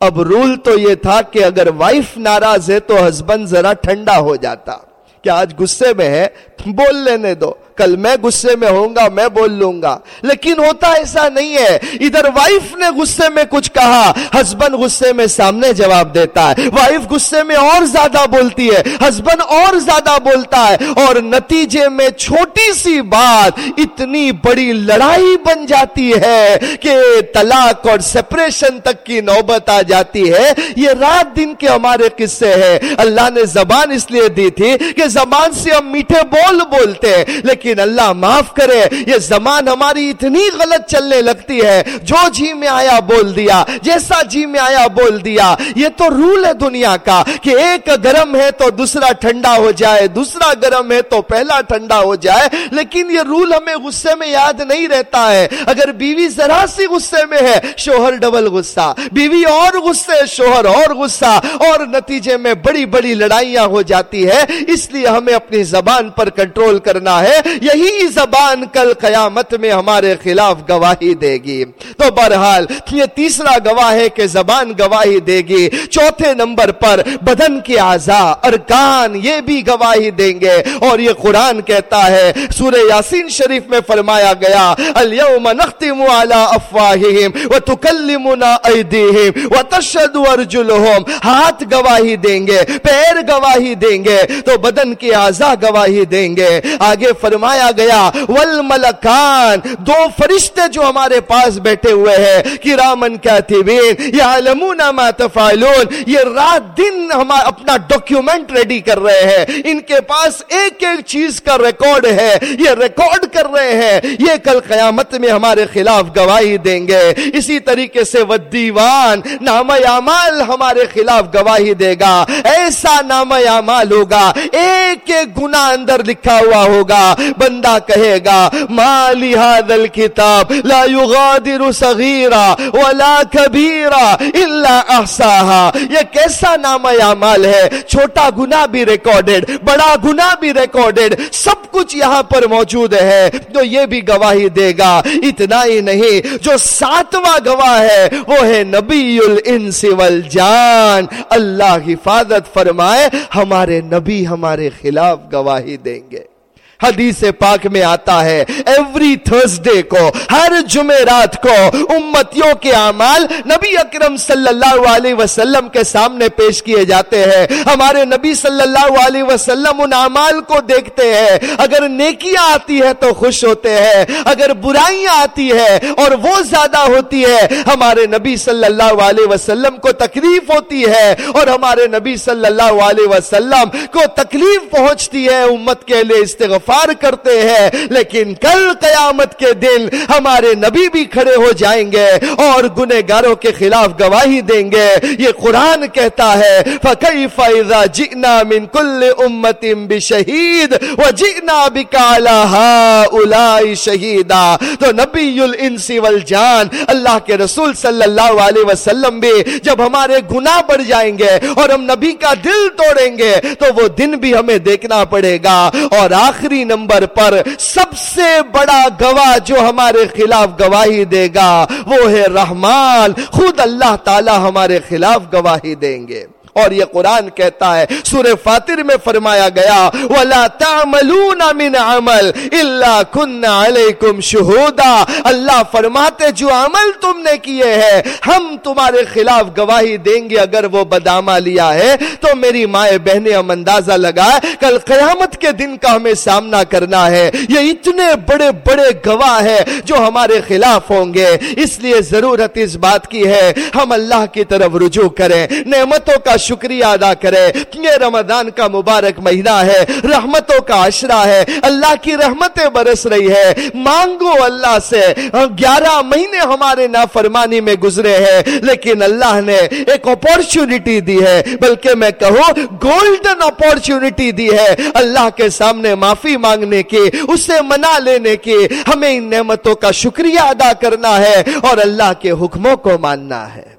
اب رول تو یہ تھا کہ اگر وائف ناراض ہے تو ہسبینڈ ذرا ٹھنڈا ہو جاتا۔ کہ آج غصے میں ہے؟ بول لینے دو۔ کل میں غصے میں ہوں گا، میں بول لوں گا۔ لیکن ہوتا ایسا نہیں ہے۔ ادھر وائف نے غصے میں کچھ کہا ہسبینڈ غصے میں سامنے جواب دیتا ہے۔ وائف غصے میں اور زیادہ بولتی ہے ہسبینڈ اور زیادہ بولتا ہے۔ اور نتیجے میں چھوٹی سی بات اتنی بڑی لڑائی بن جاتی ہے کہ طلاق اور سپریشن تک کی نوبت آ جاتی ہے۔ یہ رات دن کے ہمارے قصے ہیں۔ اللہ نے زبان اس لیے دی تھی کہ زبان سے ہم میٹھے بول بولتے لیکن لیکن اللہ معاف کرے، یہ زمان ہماری اتنی غلط چلنے لگتی ہے۔ جو جی میں آیا بول دیا، جیسا جی میں آیا بول دیا۔ یہ تو رول ہے دنیا کا کہ ایک گرم ہے تو دوسرا ٹھنڈا ہو جائے، دوسرا گرم ہے تو پہلا ٹھنڈا ہو جائے۔ لیکن یہ رول ہمیں غصے میں یاد نہیں رہتا ہے۔ اگر بیوی ذرا سی غصے میں ہے، شوہر ڈبل غصہ۔ بیوی اور غصے، شوہر اور غصہ۔ اور نتیجے میں بڑی بڑی لڑائیاں ہو جاتی ہے۔ اس لیے ہمیں اپنی زبان پر کنٹرول کرنا ہے۔ یہی زبان کل قیامت میں ہمارے خلاف گواہی دے گی۔ تو بہرحال یہ تیسرا گواہ ہے کہ زبان گواہی دے گی۔ چوتھے نمبر پر بدن کے اعضا ارکان، یہ بھی گواہی دیں گے۔ اور یہ قرآن کہتا ہے، سورہ یاسین شریف میں فرمایا گیا، الیوم نختم علی افواہہم وتکلمنا ایدیہم وتشهد ارجلہم۔ ہاتھ گواہی دیں گے، پیر گواہی دیں گے، تو بدن کے اعضا گواہی دیں گے۔ آگے فرمایا فرمایا گیا والملکان دو فرشتے جو ہمارے پاس بیٹھے ہوئے ہیں کرامن کاتبین یعلمون ما تفعلون، یہ رات دن ہم اپنا ڈاکیومنٹ ریڈی کر رہے ہیں۔ ان کے پاس ایک ایک چیز کا ریکارڈ ہے۔ یہ ریکارڈ کر رہے ہیں۔ یہ کل قیامت میں ہمارے خلاف گواہی دیں گے۔ اسی طریقے سے ودیوان نام اعمال ہمارے خلاف گواہی دے گا۔ ایسا نام اعمال ہوگا۔ ایک ایک گناہ اندر لکھا ہوا ہوگا۔ بندہ کہے گا، مالی حادل کتاب لا یغادر صغیرہ ولا کبیرہ الا احساہا یہ کیسا نام اعمال ہے؟ چھوٹا گناہ بھی ریکارڈڈ بڑا گناہ بھی ریکارڈڈ سب کچھ یہاں پر موجود ہے۔ تو یہ بھی گواہی دے گا، اتنا ہی نہیں، جو ساتواں گواہ ہے، وہ ہے نبی الانس والجان۔ اللہ حفاظت فرمائے، ہمارے نبی ہمارے خلاف گواہی دیں گے۔ حدیث پاک میں آتا ہے ایوری تھرسڈے کو، ہر جمعرات کو امتیوں کے اعمال نبی اکرم صلی اللہ علیہ وسلم کے سامنے پیش کیے جاتے ہیں۔ ہمارے نبی صلی اللہ علیہ وسلم ان اعمال کو دیکھتے ہیں۔ اگر نیکیاں آتی ہے تو خوش ہوتے ہیں، اگر برائیاں آتی ہے اور وہ زیادہ ہوتی ہے ہمارے نبی صلی اللہ علیہ وسلم کو تکلیف ہوتی ہے اور ہمارے نبی صلی اللہ علیہ وسلم کو تکلیف پہنچتی ہے امت کے لیے استغفار استغفار کرتے ہیں، لیکن کل قیامت کے دن ہمارے نبی بھی کھڑے ہو جائیں گے اور گنہ گاروں کے خلاف گواہی دیں گے۔ یہ قرآن کہتا ہے، فَكَيْفَ إِذَا جِئْنَا مِن كُلِّ أُمَّتٍ بِشَهِيد وَجِئْنَا بِكَ عَلَى هَؤُلَاءِ شَهِيدًا۔ تو نبی الانس والجان، اللہ کے رسول صلی اللہ علیہ وسلم بھی جب ہمارے گناہ بڑھ جائیں گے اور ہم نبی کا دل توڑیں گے، تو وہ دن بھی ہمیں دیکھنا پڑے گا۔ اور آخری آخری نمبر پر سب سے بڑا گواہ جو ہمارے خلاف گواہی دے گا وہ ہے رحمان خود اللہ تعالی ہمارے خلاف گواہی دیں گے۔ اور یہ قرآن کہتا ہے، سورہ فاتر میں فرمایا گیا، وَلَا تَعْمَلُونَ مِنْ عَمَلْ إِلَّا كُنَّ عَلَيْكُمْ شُهُودًا۔ اللہ فرماتے، جو عمل تم نے کیے ہیں، ہم تمہارے خلاف گواہی دیں گے۔ اگر وہ بدامہ لیا ہے، تو میری مائیں بہنیں ہم اندازہ لگائے، کل قیامت کے دن کا ہمیں سامنا کرنا ہے۔ یہ اتنے بڑے بڑے گواہ ہیں جو ہمارے خلاف ہوں گے۔ اس لیے ضرورت اس بات کی ہے، ہم اللہ کی طرف رجوع کریں۔ نعمتوں کا شکریہ ادا کرے یہ رمضان کا مبارک مہینہ ہے، رحمتوں کا عشرہ ہے، اللہ کی رحمتیں برس رہی ہے۔ مانگو اللہ سے۔ گیارہ مہینے ہمارے نافرمانی میں گزرے ہیں، لیکن اللہ نے ایک اپورچونٹی دی ہے۔ بلکہ میں کہوں گولڈن اپورچونٹی دی ہے۔ اللہ کے سامنے معافی مانگنے کی، اسے منا لینے کی۔ ہمیں ان نعمتوں کا شکریہ ادا کرنا ہے اور اللہ کے حکموں کو ماننا ہے۔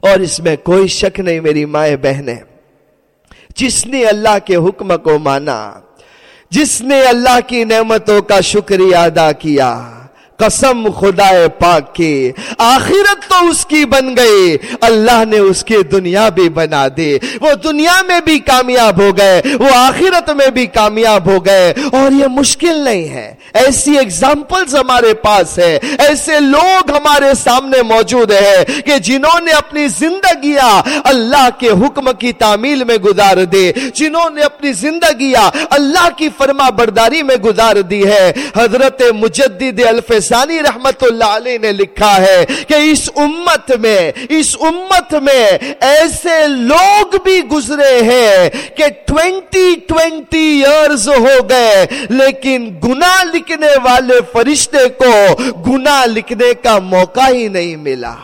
اور اس میں کوئی شک نہیں میری مائیں بہنیں۔ جس نے اللہ کے حکم کو مانا، جس نے اللہ کی نعمتوں کا شکریہ ادا کیا قسم خدا پاک کی۔ آخرت تو اس کی بن گئی۔ اللہ نے اس کی دنیا بھی بنا دی۔ وہ دنیا میں بھی کامیاب ہو گئے۔ وہ آخرت میں بھی کامیاب ہو گئے۔ اور یہ مشکل نہیں ہے۔ ایسی ایگزامپلز ہمارے پاس ہے۔ ایسے لوگ ہمارے سامنے موجود ہے کہ جنہوں نے اپنی زندگیاں اللہ کے حکم کی تعمیل میں گزار دی۔ جنہوں نے اپنی زندگیاں اللہ کی فرما برداری میں گزار دی ہے۔ حضرت مجدد الفظ رحمت اللہ علیہ نے لکھا ہے کہ اس امت میں، اس امت میں ایسے لوگ بھی گزرے ہیں کہ ٹوینٹی ٹوینٹی ایئرز ہو گئے، لیکن گناہ لکھنے والے فرشتے کو گناہ لکھنے کا موقع ہی نہیں ملا۔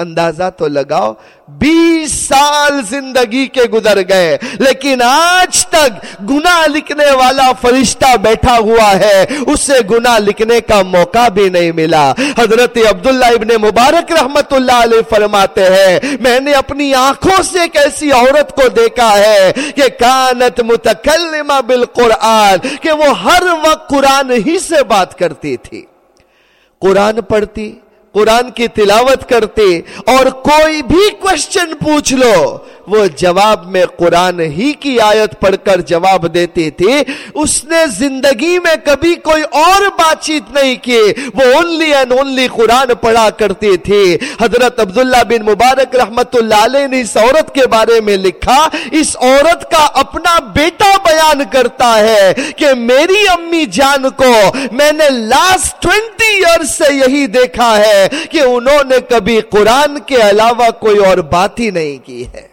اندازہ تو لگاؤ، بیس سال زندگی کے گزر گئے، لیکن آج تک گناہ لکھنے والا فرشتہ بیٹھا ہوا ہے، اسے گناہ لکھنے کا موقع بھی نہیں ملا۔ حضرت عبداللہ ابن مبارک رحمت اللہ علیہ فرماتے ہیں، میں نے اپنی آنکھوں سے ایک ایسی عورت کو دیکھا ہے کہ کانت متکلمہ بالقرآن، کہ وہ ہر وقت قرآن ہی سے بات کرتی تھی۔ قرآن پڑھتی قرآن کی تلاوت کرتے اور کوئی بھی کوشچن پوچھ لو وہ جواب میں قرآن ہی کی آیت پڑھ کر جواب دیتی تھی اس نے زندگی میں کبھی کوئی اور بات چیت نہیں کی۔ وہ اونلی اینڈ اونلی قرآن پڑھا کرتی تھی حضرت عبداللہ بن مبارک رحمت اللہ علیہ نے اس عورت کے بارے میں لکھا، اس عورت کا اپنا بیٹا بیان کرتا ہے کہ میری امی جان کو میں نے لاسٹ ٹوینٹی ایئر سے یہی دیکھا ہے کہ انہوں نے کبھی قرآن کے علاوہ کوئی اور بات ہی نہیں کی ہے۔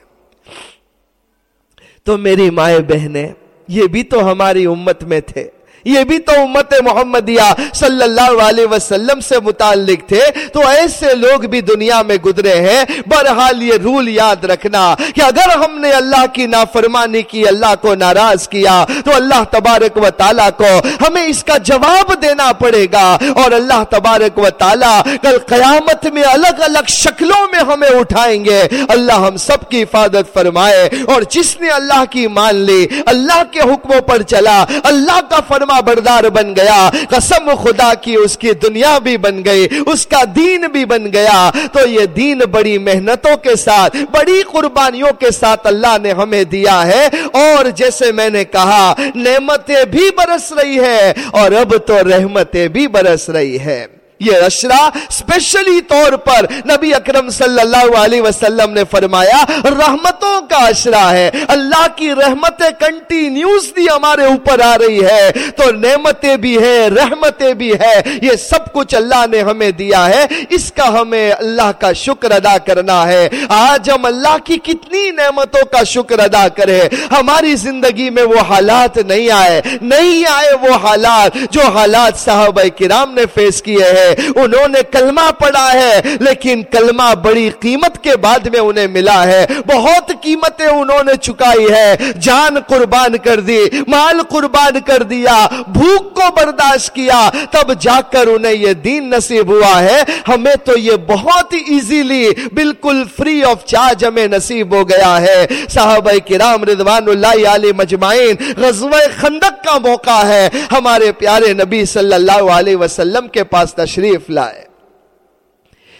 تو میری مائیں بہنیں یہ بھی تو ہماری امت میں تھے۔ یہ بھی تو امت محمدیہ صلی اللہ علیہ وسلم سے متعلق تھے، تو ایسے لوگ بھی دنیا میں گزرے ہیں۔ برحال یہ رول یاد رکھنا کہ اگر ہم نے اللہ کی نافرمانی کی، اللہ کو ناراض کیا، تو اللہ تبارک و تعالیٰ کو ہمیں اس کا جواب دینا پڑے گا۔ اور اللہ تبارک و تعالیٰ کل قیامت میں الگ الگ شکلوں میں ہمیں اٹھائیں گے۔ اللہ ہم سب کی حفاظت فرمائے۔ اور جس نے اللہ کی مان لی، اللہ کے حکموں پر چلا، اللہ کا فرما بردار بن گیا، قسم خدا کی اس کی دنیا بھی بن گئی، اس کا دین بھی بن گیا۔ تو یہ دین بڑی محنتوں کے ساتھ، بڑی قربانیوں کے ساتھ اللہ نے ہمیں دیا ہے۔ اور جیسے میں نے کہا، نعمتیں بھی برس رہی ہے اور اب تو رحمتیں بھی برس رہی ہے۔ یہ اشرا اسپیشلی طور پر نبی اکرم صلی اللہ علیہ وسلم نے فرمایا، رحمتوں کا اشرا ہے، اللہ کی رحمتیں کنٹینیوسلی ہمارے اوپر آ رہی ہے، تو نعمتیں بھی ہے رحمتیں بھی ہے یہ سب کچھ اللہ نے ہمیں دیا ہے، اس کا ہمیں اللہ کا شکر ادا کرنا ہے۔ آج ہم اللہ کی کتنی نعمتوں کا شکر ادا کرے ہماری زندگی میں وہ حالات نہیں آئے نہیں آئے وہ حالات جو حالات صحابہ کرام نے فیس کیے ہیں۔ انہوں نے کلمہ پڑھا ہے، لیکن کلمہ بڑی قیمت کے بعد میں انہیں ملا ہے۔ بہت قیمتیں انہوں نے چکائی ہے۔ جان قربان کر دی، مال قربان کر دیا، بھوک کو برداشت کیا۔ تب جا کر انہیں یہ دین نصیب ہوا ہے۔ ہمیں تو یہ بہت ایزیلی بالکل فری آف چارج ہمیں نصیب ہو گیا ہے۔ صحابہ کرام رضوان اللہ علیہ مجمعین، غزوہ خندق کا موقع ہے۔ ہمارے پیارے نبی صلی اللہ علیہ وسلم کے پاس تشریف تشریف لائے۔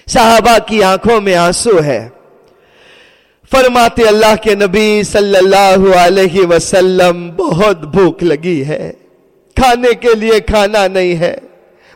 صحابہ کی آنکھوں میں آنسو ہے۔ فرماتے اللہ کے نبی صلی اللہ علیہ وسلم، بہت بھوک لگی ہے۔ کھانے کے لیے کھانا نہیں ہے۔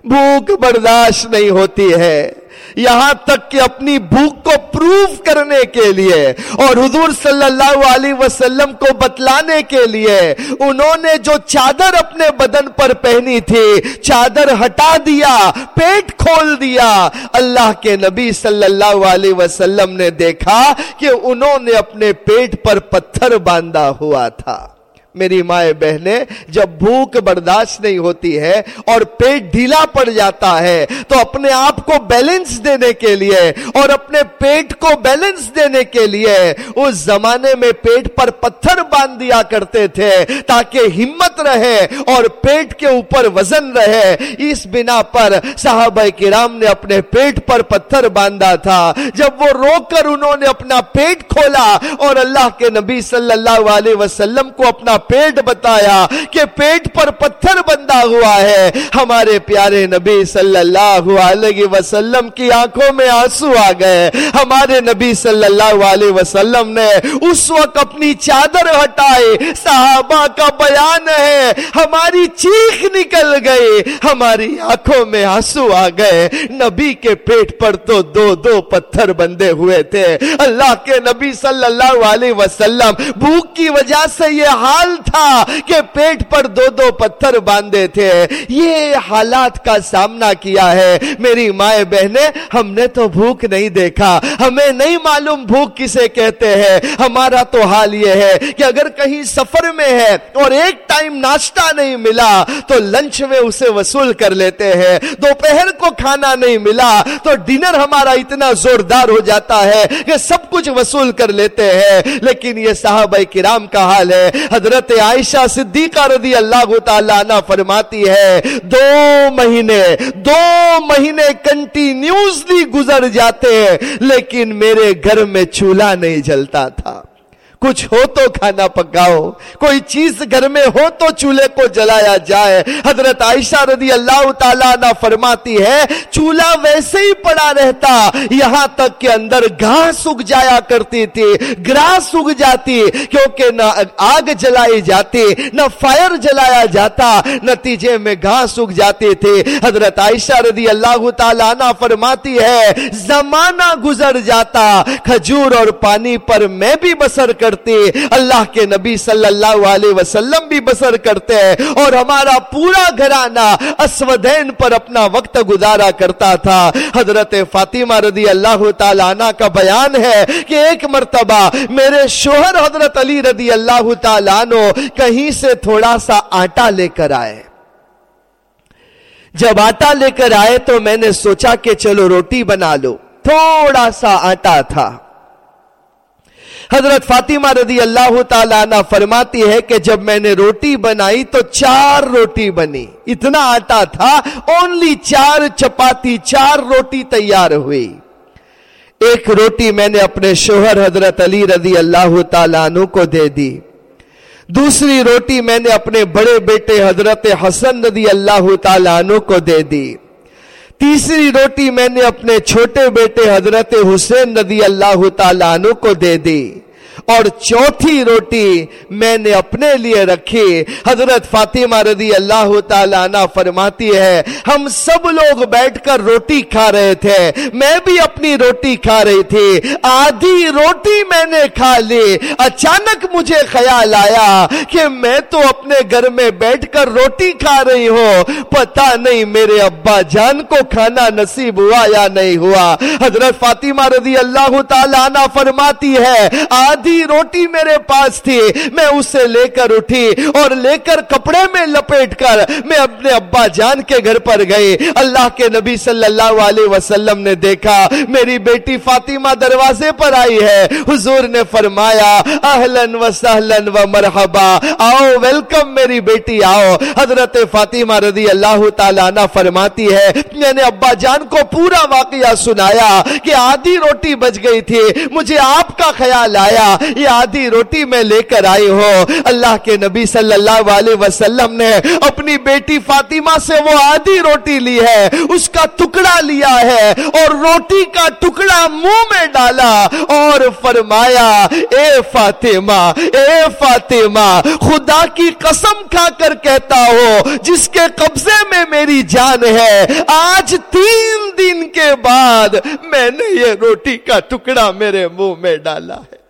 بھوک برداشت نہیں ہوتی ہے۔ یہاں تک کہ اپنی بھوک کو پروف کرنے کے لیے اور حضور صلی اللہ علیہ وسلم کو بتلانے کے لیے انہوں نے جو چادر اپنے بدن پر پہنی تھی، چادر ہٹا دیا، پیٹ کھول دیا۔ اللہ کے نبی صلی اللہ علیہ وسلم نے دیکھا کہ انہوں نے اپنے پیٹ پر پتھر باندھا ہوا تھا۔ میری مائیں بہنیں، جب بھوک برداشت نہیں ہوتی ہے اور پیٹ ڈھیلا پڑ جاتا ہے، تو اپنے آپ کو بیلنس دینے کے لیے اور اپنے پیٹ کو بیلنس دینے کے لیے اس زمانے میں پیٹ پر پتھر باندھ دیا کرتے تھے تاکہ ہمت رہے اور پیٹ کے اوپر وزن رہے۔ اس بنا پر صحابہ کرام نے اپنے پیٹ پر پتھر باندھا تھا۔ جب وہ رو کر انہوں نے اپنا پیٹ کھولا اور اللہ کے نبی صلی اللہ علیہ وسلم کو اپنا پیٹ بتایا کہ پیٹ پر پتھر بندہ ہوا ہے۔ ہمارے پیارے نبی صلی اللہ علیہ وسلم کی آنکھوں میں آنسو آ گئے۔ ہمارے نبی صلی اللہ علیہ وسلم نے اس وقت اپنی چادر ہٹائے صحابہ کا بیان ہے۔ ہماری چیخ نکل گئی۔ ہماری آنکھوں میں آنسو آ گئے۔ نبی کے پیٹ پر تو دو دو پتھر بندے ہوئے تھے۔ اللہ کے نبی صلی اللہ علیہ وسلم بھوک کی وجہ سے یہ حال تھا کہ پیٹ پر دو دو پتھر باندھے تھے۔ یہ حالات کا سامنا کیا ہے۔ میری مائیں بہنیں، ہم نے تو بھوک نہیں دیکھا۔ ہمیں نہیں معلوم بھوک کسے کہتے ہیں۔ ہمارا تو حال یہ ہے کہ اگر کہیں سفر میں ہے اور ایک ٹائم ناشتہ نہیں ملا، تو لنچ میں اسے وصول کر لیتے ہیں۔ دوپہر کو کھانا نہیں ملا، تو ڈنر ہمارا اتنا زوردار ہو جاتا ہے کہ سب کچھ وصول کر لیتے ہیں۔ لیکن یہ صحابہ کرام کا حال ہے۔ حضرت عائشہ صدیقہ رضی اللہ تعالیٰ عنہ فرماتی ہے، دو مہینے دو مہینے کنٹینیوسلی گزر جاتے ہیں، لیکن میرے گھر میں چولہا نہیں جلتا تھا۔ کچھ ہو تو کھانا پکاؤ، کوئی چیز گھر میں ہو تو چولہے کو جلایا جائے۔ حضرت عائشہ رضی اللہ تعالیٰ نہ فرماتی ہے، چولہا ویسے ہی پڑا رہتا، یہاں تک کہ اندر گھاس سکھ جایا کرتی تھی۔ گراس سکھ جاتی، کیونکہ نہ آگ جلائی جاتی، نہ فائر جلایا جاتا، نتیجے میں گھاس سکھ جاتی تھی۔ حضرت عائشہ رضی اللہ تعالیٰ نہ فرماتی ہے، زمانہ گزر جاتا، کھجور اور پانی پر میں بھی بسر کر کرتے اللہ کے نبی صلی اللہ علیہ وسلم بھی بسر کرتے ہیں۔ اور ہمارا پورا گھرانہ اسودین پر اپنا وقت گزارا کرتا تھا۔ حضرت فاطمہ رضی اللہ تعالیٰ عنہ کا بیان ہے کہ ایک مرتبہ میرے شوہر حضرت علی رضی اللہ تعالیٰ عنہ کہیں سے تھوڑا سا آٹا لے کر آئے۔ جب آٹا لے کر آئے تو میں نے سوچا کہ چلو روٹی بنا لو۔ تھوڑا سا آٹا تھا۔ حضرت فاطمہ رضی اللہ تعالیٰ عنہ فرماتی ہے کہ جب میں نے روٹی بنائی تو چار روٹی بنی۔ اتنا آٹا تھا اونلی چار چپاتی، چار روٹی تیار ہوئی۔ ایک روٹی میں نے اپنے شوہر حضرت علی رضی اللہ تعالیٰ عنہ کو دے دی۔ دوسری روٹی میں نے اپنے بڑے بیٹے حضرت حسن رضی اللہ تعالیٰ عنہ کو دے دی۔ تیسری روٹی میں نے اپنے چھوٹے بیٹے حضرت حسین رضی اللہ تعالیٰ عنہ کو دے دی۔ اور چوتھی روٹی میں نے اپنے لیے رکھی۔ حضرت فاطمہ رضی اللہ تعالیٰ عنہ فرماتی ہے، ہم سب لوگ بیٹھ کر روٹی کھا رہے تھے۔ میں بھی اپنی روٹی کھا رہی تھی۔ آدھی روٹی میں نے کھا لی۔ اچانک مجھے خیال آیا کہ میں تو اپنے گھر میں بیٹھ کر روٹی کھا رہی ہوں۔ پتا نہیں میرے ابا جان کو کھانا نصیب ہوا یا نہیں ہوا۔ حضرت فاطمہ رضی اللہ تعالیٰ عنہ فرماتی ہے، آدھی آدھی روٹی میرے پاس تھی، میں اسے لے کر اٹھی اور لے کر کپڑے میں لپیٹ کر میں اپنے ابا جان کے گھر پر گئی۔ اللہ کے نبی صلی اللہ علیہ وسلم نے دیکھا، میری بیٹی فاطمہ دروازے پر آئی ہے۔ حضور نے فرمایا اہلن و سہلن و مرحبا۔ آؤ، ویلکم میری بیٹی، آؤ۔ حضرت فاطمہ رضی اللہ تعالیٰ عنہ فرماتی ہے، میں نے ابا جان کو پورا واقعہ سنایا کہ آدھی روٹی بچ گئی تھی۔ مجھے آپ کا خیال آیا۔ یہ آدھی روٹی میں لے کر آئے ہو۔ اللہ کے نبی صلی اللہ علیہ وسلم نے اپنی بیٹی فاطمہ سے وہ آدھی روٹی لی ہے۔ اس کا ٹکڑا لیا ہے اور روٹی کا ٹکڑا منہ میں ڈالا اور فرمایا، اے فاطمہ اے فاطمہ، خدا کی قسم کھا کر کہتا ہو، جس کے قبضے میں میری جان ہے، آج تین دن کے بعد میں نے یہ روٹی کا ٹکڑا میرے منہ میں ڈالا ہے۔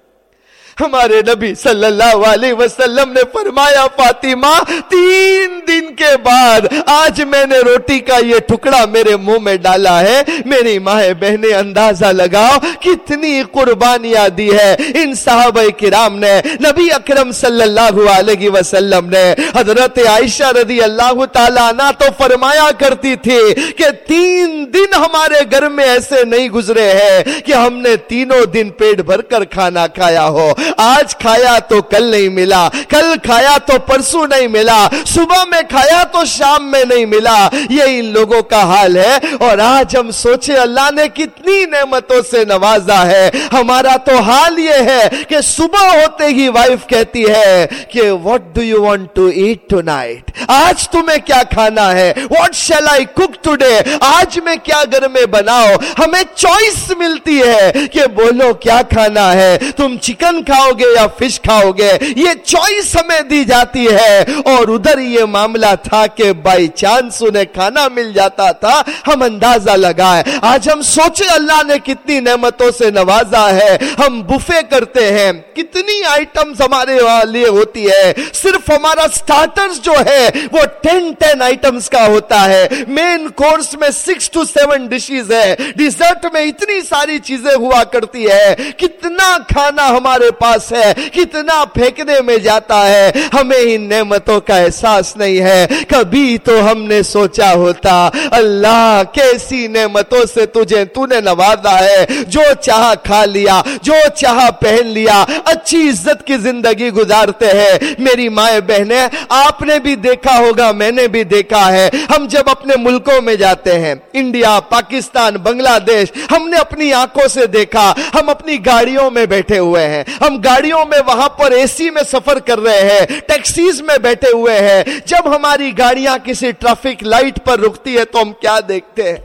ہمارے نبی صلی اللہ علیہ وسلم نے فرمایا، فاطمہ، تین دن کے بعد آج میں نے روٹی کا یہ ٹکڑا میرے منہ میں ڈالا ہے۔ میری ماں بہنیں اندازہ لگاؤ کتنی قربانیاں دی ہے۔ ان صحابہ کرام نے، نبی اکرم صلی اللہ علیہ وسلم نے۔ حضرت عائشہ رضی اللہ تعالیٰ عنہ تو فرمایا کرتی تھی کہ تین دن ہمارے گھر میں ایسے نہیں گزرے ہیں کہ ہم نے تینوں دن پیٹ بھر کر کھانا کھایا ہو۔ آج کھایا تو کل نہیں ملا، کل کھایا تو پرسوں نہیں ملا، صبح میں کھایا تو شام میں نہیں ملا۔ یہ ان لوگوں کا حال ہے۔ اور آج ہم سوچے اللہ نے کتنی نعمتوں سے نوازا ہے۔ ہمارا تو حال یہ ہے کہ صبح ہوتے ہی وائف کہتی ہے کہ what do you want to eat tonight آج تمہیں کیا کھانا ہے؟ What shall I cook today آج میں کیا گھر میں بناؤ؟ ہمیں چوائس ملتی ہے کہ بولو کیا کھانا ہے؟ تم چکن کھاؤ کھاؤ گے یا فش کھاؤ گے یہ چوائس ہمیں دی جاتی ہے۔ اور ادھر یہ معاملہ تھا کہ بائی چانس انہیں کھانا مل جاتا تھا، ہم اندازہ لگائے۔ آج ہم سوچے اللہ نے کتنی نعمتوں سے نوازا ہے۔ ہم بفے کرتے ہیں۔ کتنی آئٹمز ہمارے لیے ہوتی ہے۔ صرف ہمارا سٹارٹرز جو ہے، وہ ٹین ٹین آئٹمز کا ہوتا ہے۔ مین کورس میں سکس ٹو سیون ڈشیز ہے۔ ڈیزرٹ میں اتنی ساری چیزیں ہوا کرتی ہے۔ کتنا کھانا ہمارے پاس ہے، کتنا پھینکنے میں جاتا ہے، ہمیں ان نعمتوں کا احساس نہیں ہے۔ کبھی تو ہم نے سوچا ہوتا، اللہ، کیسی نعمتوں سے تجھے، تو نے نوازا ہے۔ جو چاہا کھا لیا، جو چاہا پہن لیا، اچھی عزت کی زندگی گزارتے ہیں۔ میری مائیں بہنیں، آپ نے بھی دیکھا ہوگا، میں نے بھی دیکھا ہے۔ ہم جب اپنے ملکوں میں جاتے ہیں، انڈیا، پاکستان، بنگلہ دیش، ہم نے اپنی آنکھوں سے دیکھا، ہم اپنی گاڑیوں میں بیٹھے ہوئے ہیں۔ ہم گاڑیوں میں وہاں پر اے سی میں سفر کر رہے ہیں، ٹیکسیز میں بیٹھے ہوئے ہیں۔ جب ہماری گاڑیاں کسی ٹریفک لائٹ پر رکتی ہے تو ہم کیا دیکھتے ہیں؟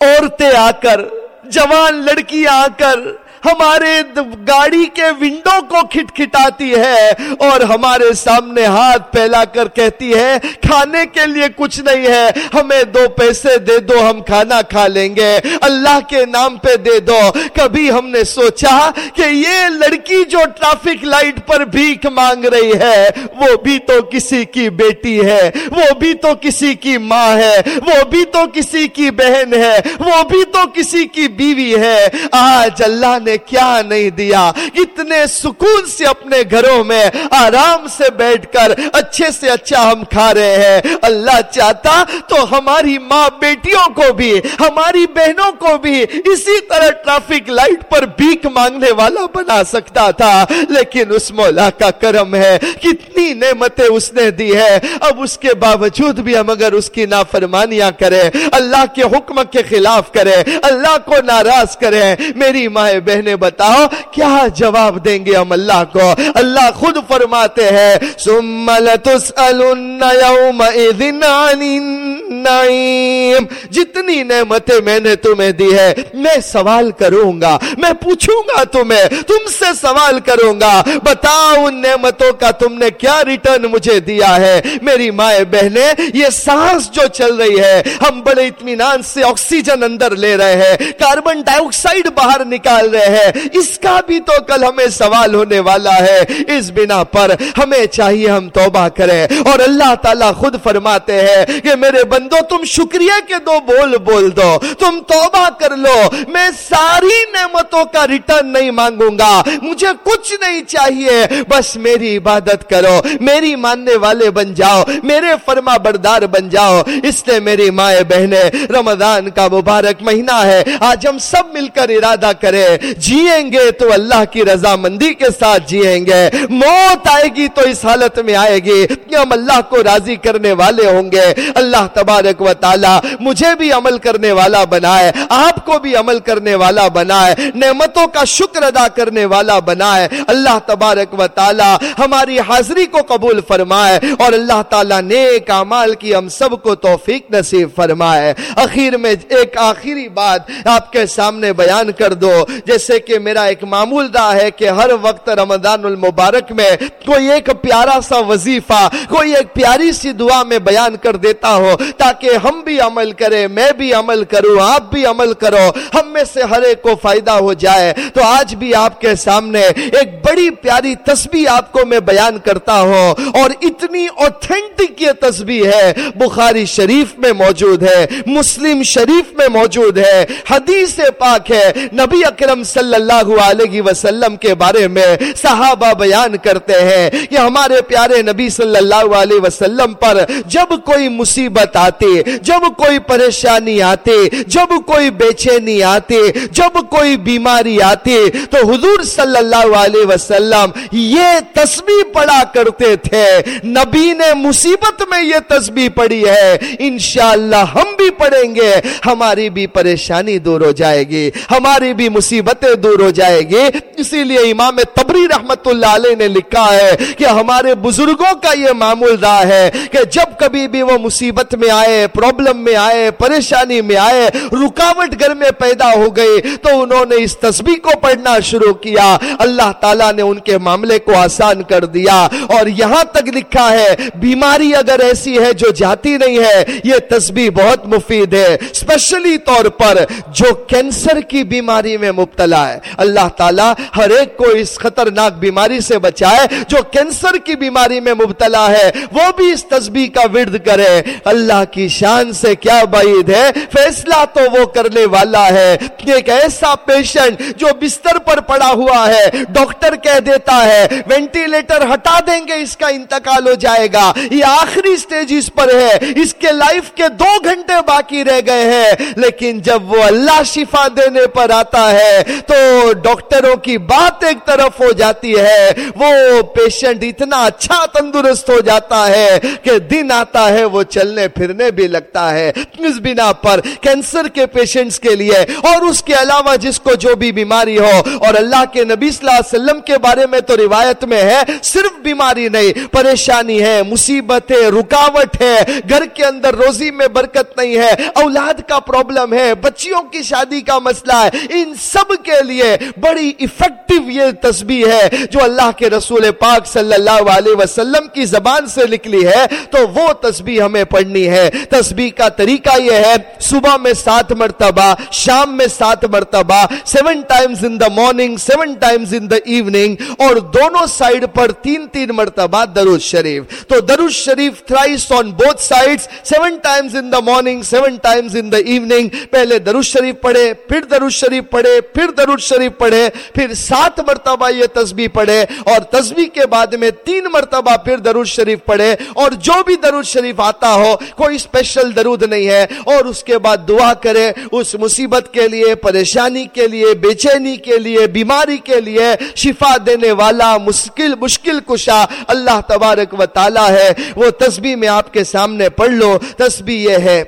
عورتیں آ کر، جوان لڑکی آ کر ہمارے گاڑی کے ونڈو کو کھٹ کھٹاتی ہے اور ہمارے سامنے ہاتھ پھیلا کر کہتی ہے، کھانے کے لیے کچھ نہیں ہے، ہمیں دو پیسے دے دو، ہم کھانا کھا لیں گے۔ اللہ کے نام پہ دے دو۔ کبھی ہم نے سوچا کہ یہ لڑکی جو ٹریفک لائٹ پر بھیک مانگ رہی ہے، وہ بھی تو کسی کی بیٹی ہے، وہ بھی تو کسی کی ماں ہے، وہ بھی تو کسی کی بہن ہے، وہ بھی تو کسی کی بیوی ہے۔ آج اللہ نے نے کیا نہیں دیا؟ اتنے سکون سے اپنے گھروں میں آرام سے بیٹھ کر اچھے سے اچھا ہم کھا رہے ہیں۔ اللہ چاہتا تو ہماری ماں بیٹیوں کو بھی، ہماری بہنوں کو بھی اسی طرح ٹریفک لائٹ پر بیک مانگنے والا بنا سکتا تھا۔ لیکن اس مولا کا کرم ہے، کتنی نعمتیں اس نے دی ہے۔ اب اس کے باوجود بھی ہم اگر اس کی نافرمانیاں کریں، اللہ کے حکم کے خلاف کریں، اللہ کو ناراض کریں، میری ماں بہن نے بتاؤ، کیا جواب دیں گے ہم اللہ کو؟ اللہ خود فرماتے ہیں، ثم لتسألن يومئذ عن النعیم جتنی نعمتیں میں نے تمہیں دی ہے میں سوال کروں گا، میں پوچھوں گا تمہیں، تم سے سوال کروں گا، بتاؤ ان نعمتوں کا تم نے کیا ریٹرن مجھے دیا ہے؟ میری مائیں بہنیں، یہ سانس جو چل رہی ہے، ہم بڑے اطمینان سے آکسیجن اندر لے رہے ہیں، کاربن ڈائی آکسائڈ باہر نکال رہے ہیں اس کا بھی تو کل ہمیں سوال ہونے والا ہے۔ اس بنا پر ہمیں چاہیے ہم توبہ کریں۔ اور اللہ تعالیٰ خود فرماتے ہیں کہ میرے بندو، تم شکریہ کے دو بول بول دو۔ تم توبہ کر لو۔ میں ساری نعمتوں کا ریٹرن نہیں مانگوں گا۔ مجھے کچھ نہیں چاہیے۔ بس میری عبادت کرو۔ میری ماننے والے بن جاؤ۔ میرے فرما بردار بن جاؤ۔ اس نے میری مائیں بہنیں، رمضان کا مبارک مہینہ ہے۔ آج ہم سب مل کر ارادہ کریں۔ جیئیں گے تو اللہ کی رضامندی کے ساتھ جیئیں گے۔ موت آئے گی تو اس حالت میں آئے گی۔ کہ ہم اللہ کو راضی کرنے والے ہوں گے۔ اللہ تبارک و تعالی مجھے بھی عمل کرنے والا بنائے۔ آپ کو بھی عمل کرنے والا بنائے۔ نعمتوں کا شکر ادا کرنے والا بنائے۔ اللہ تبارک و تعالی ہماری حاضری کو قبول فرمائے۔ اور اللہ تعالی نیک اعمال کی ہم سب کو توفیق نصیب فرمائے۔ اخیر میں ایک آخری بات آپ کے سامنے بیان کر دو۔ جیسے کہ میرا ایک معمول دا ہے کہ ہر وقت رمضان المبارک میں کوئی ایک پیارا سا وظیفہ، کوئی ایک پیاری سی دعا میں بیان کر دیتا ہو تاکہ ہم بھی عمل کریں میں بھی عمل کروں، آپ بھی عمل کرو، ہم میں سے ہر ایک کو فائدہ ہو جائے۔ تو آج بھی آپ کے سامنے ایک بڑی پیاری تسبیح آپ کو میں بیان کرتا ہوں اور اتنی اوتھینٹک یہ تسبیح ہے۔ بخاری شریف میں موجود ہے، مسلم شریف میں موجود ہے، حدیث پاک ہے، نبی اکرم صلی اللہ علیہ وسلم کے بارے میں صحابہ بیان کرتے ہیں کہ ہمارے پیارے نبی صلی اللہ علیہ وسلم پر جب کوئی مصیبت آتے جب کوئی پریشانی آتے جب کوئی بے چینی آتے جب کوئی بیماری آتی، تو حضور صلی اللہ علیہ وسلم یہ تسبیح پڑھا کرتے تھے۔ نبی نے مصیبت میں یہ تسبیح پڑھی ہے۔ انشاءاللہ ہم بھی پڑھیں گے، ہماری بھی پریشانی دور ہو جائے گی، ہماری بھی مصیبت مصیبتیں دور ہو جائے گی۔ اسی لیے امام تبری رحمت اللہ علیہ نے لکھا ہے کہ ہمارے بزرگوں کا یہ معمول رہا ہے کہ جب کبھی بھی وہ مصیبت میں آئے پرابلم میں آئے، پریشانی میں آئے، رکاوٹ گھر میں پیدا ہو گئی، تو انہوں نے اس تسبیح کو پڑھنا شروع کیا۔ اللہ تعالیٰ نے ان کے معاملے کو آسان کر دیا۔ اور یہاں تک لکھا ہے، بیماری اگر ایسی ہے جو جاتی نہیں ہے، یہ تسبیح بہت مفید ہے۔ اسپیشلی طور پر جو کینسر کی بیماری میں مبتلا والا ہے۔ اللہ تعالیٰ ہر ایک کو اس خطرناک بیماری سے بچائے، جو کینسر کی بیماری میں مبتلا ہے، وہ بھی اس تسبیح کا ورد کرے۔ اللہ کی شان سے کیا بعید ہے؟ فیصلہ تو وہ کرنے والا ہے۔ ایک ایسا پیشنٹ جو بستر پر پڑا ہوا ہے، ڈاکٹر کہہ دیتا ہے، وینٹیلیٹر ہٹا دیں گے، اس کا انتقال ہو جائے گا۔ یہ آخری سٹیج اس پر ہے۔ اس کے لائف کے دو گھنٹے باقی رہ گئے ہیں۔ لیکن جب وہ اللہ شفا دینے پر آتا ہے تو ڈاکٹروں کی بات ایک طرف ہو جاتی ہے، وہ پیشنٹ اتنا اچھا تندرست ہو جاتا ہے کہ دن آتا ہے، وہ چلنے پھرنے بھی لگتا ہے۔ اس بنا پر کینسر کے پیشنٹس کے لیے اور اس کے علاوہ جس کو جو بھی بیماری ہو، اور اللہ کے نبی صلی اللہ علیہ وسلم کے بارے میں تو روایت میں ہے، صرف بیماری نہیں، پریشانی ہے، مصیبت ہے، رکاوٹ ہے۔ گھر کے اندر روزی میں برکت نہیں ہے، اولاد کا پرابلم ہے، بچیوں کی شادی کا مسئلہ ہے۔ ان سب کے کے لیے بڑی افیکٹو یہ تسبیح ہے جو اللہ کے رسول پاک صلی اللہ علیہ وسلم کی زبان سے نکلی ہے، تو وہ تسبیح ہمیں پڑھنی ہے۔ تسبیح کا طریقہ یہ ہے، صبح میں سات مرتبہ، شام میں سات مرتبہ seven times in the morning seven times in the evening اور دونوں سائڈ پر تین تین مرتبہ درود شریف۔ تو درود شریف thrice on both sides seven times in the morning seven times in the evening پہلے درود شریف پڑھے، پھر درود شریف پڑھے، پھر درود درود شریف پڑھے، پھر سات مرتبہ یہ تسبیح پڑھے اور تسبیح کے بعد میں تین مرتبہ پھر درود شریف پڑھے اور جو بھی درود شریف آتا ہو، کوئی اسپیشل درود نہیں ہے اور اس کے بعد دعا کرے اس مصیبت کے لیے، پریشانی کے لیے بے چینی کے لیے، بیماری کے لیے شفا دینے والا مشکل مشکل کشا اللہ تبارک و تعالی ہے۔ وہ تسبیح میں آپ کے سامنے پڑھ لو، تسبیح یہ ہے۔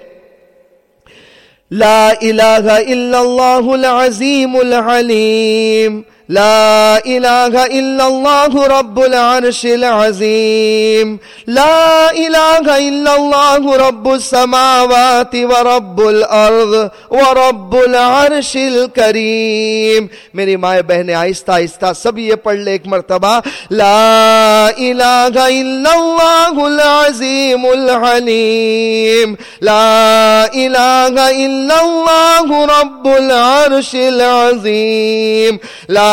لا إله إلا الله العظيم العليم. لا إله إلا الله رب العرش العظيم. لا إله إلا الله رب السماوات ورب الأرض ورب العرش الكريم. میری مائے بہنیں، آہستہ آہستہ سب یہ پڑھ لے ایک مرتبہ. لا الہ الا اللہ العظیم الحلیم لا الہ الا اللہ رب العرش العظیم لا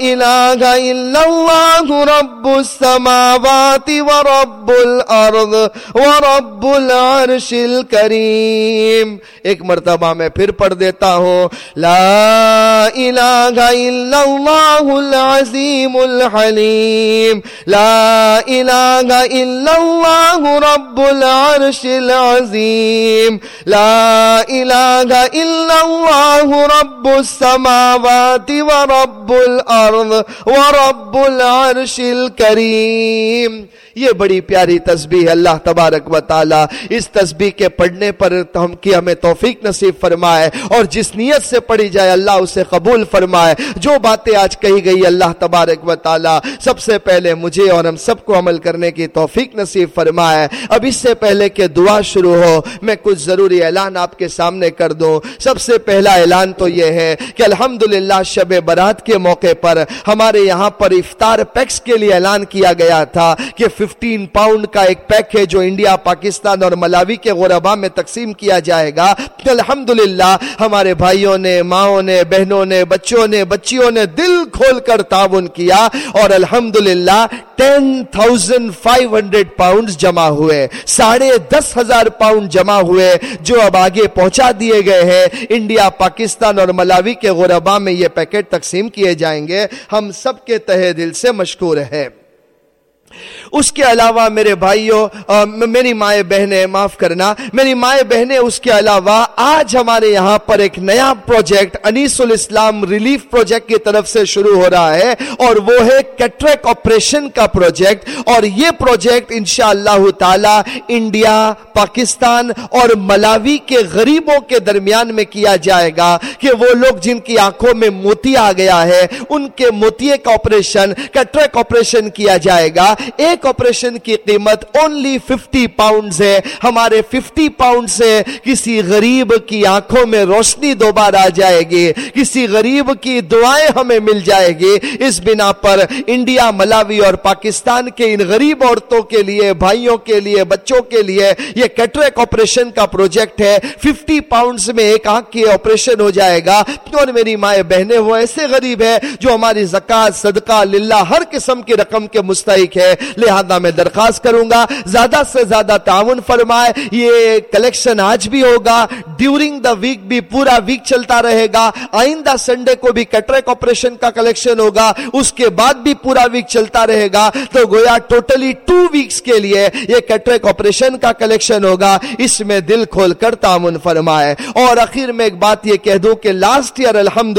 إله إلا الله، رب السماوات ورب الأرض ورب العرش الكريم. ایک مرتبہ میں پھر پڑھ دیتا ہوں، لا الہ الا اللہ العظیم الحلیم لا الہ الا اللہ رب العرش العظیم لا الہ الا اللہ رب السماوات ورب رب الارض ورب العرش الكريم یہ بڑی پیاری تسبیح اللہ تبارک و تعالی اس تسبیح کے پڑھنے پر ہم کی ہمیں توفیق نصیب فرمائے اور جس نیت سے پڑھی جائے، اللہ اسے قبول فرمائے۔ جو باتیں آج کہی گئی، اللہ تبارک و تعالی سب سے پہلے مجھے اور ہم سب کو عمل کرنے کی توفیق نصیب فرمائے۔ اب اس سے پہلے کہ دعا شروع ہو، میں کچھ ضروری اعلان آپ کے سامنے کر دوں۔ سب سے پہلا اعلان تو یہ ہے کہ الحمدللہ شب برات کے موقع پر ہمارے یہاں پر افطار پیکس کے لیے اعلان کیا گیا تھا کہ ففٹین پاؤنڈ کا ایک پیک ہے جو انڈیا، پاکستان اور ملاوی کے غربا میں تقسیم کیا جائے گا۔ الحمدللہ، ہمارے بھائیوں نے، ماؤں نے، بہنوں نے، بچوں نے، بچیوں نے دل کھول کر تعاون کیا اور الحمدللہ ten thousand five hundred pound جمع ہوئے۔ ساڑھے دس ہزار پاؤنڈ جمع ہوئے جو اب آگے پہنچا دیے گئے ہیں۔ انڈیا، پاکستان اور ملاوی کے غربا میں یہ پیکٹ تقسیم کیے جائیں گے۔ ہم سب کے تہے دل سے مشکور ہے اس کے علاوہ میرے بھائیوں میری مائیں بہنیں معاف کرنا۔ میری مائیں بہنیں اس کے علاوہ آج ہمارے یہاں پر ایک نیا پروجیکٹ انیس الاسلام ریلیف پروجیکٹ کی طرف سے شروع ہو رہا ہے اور وہ ہے کیٹریک آپریشن کا پروجیکٹ اور یہ پروجیکٹ انشاءاللہ تعالی انڈیا، پاکستان اور ملاوی کے غریبوں کے درمیان میں کیا جائے گا کہ وہ لوگ جن کی آنکھوں میں موتی آ گیا ہے، ان کے موتیے کا آپریشن، کیٹریک آپریشن کیا جائے گا۔ ایک آپریشن کی قیمت اونلی ففٹی پاؤنڈز ہے۔ ہمارے ففٹی پاؤنڈ سے کسی غریب کی آنکھوں میں روشنی دوبارہ آ جائے گی۔ کسی غریب کی دعائیں ہمیں مل جائے گی۔ اس بنا پر انڈیا، ملاوی اور پاکستان کے ان غریب عورتوں کے لیے، بھائیوں کے لیے، بچوں کے لیے یہ کیٹریک آپریشن کا پروجیکٹ ہے۔ ففٹی پاؤنڈز میں ایک آنکھ کی آپریشن ہو جائے گا۔ اور میری مائیں بہنیں وہ ایسے غریب ہے جو ہماری زکاة صدقہ، للہ ہر قسم کی رقم کے مستحق ہے ہے لہذا میں درخواست کروں گا، زیادہ سے زیادہ تعاون فرمائے، یہ کلیکشن آج بھی ہوگا ڈیورنگ دا ویک بھی پورا ویک چلتا رہے گا، آئندہ سنڈے کو بھی کٹریک آپریشن کا کلیکشن ہوگا، اس کے بعد بھی پورا ویک چلتا رہے گا۔ تو گویا ٹوٹلی ٹو ویکس کے لیے یہ کٹریک آپریشن کا کلیکشن ہوگا۔ اس میں دل کھول کر تعاون فرمائے۔ اور آخر میں ایک بات یہ کہہ دوں کہ لاسٹ ایئر الحمد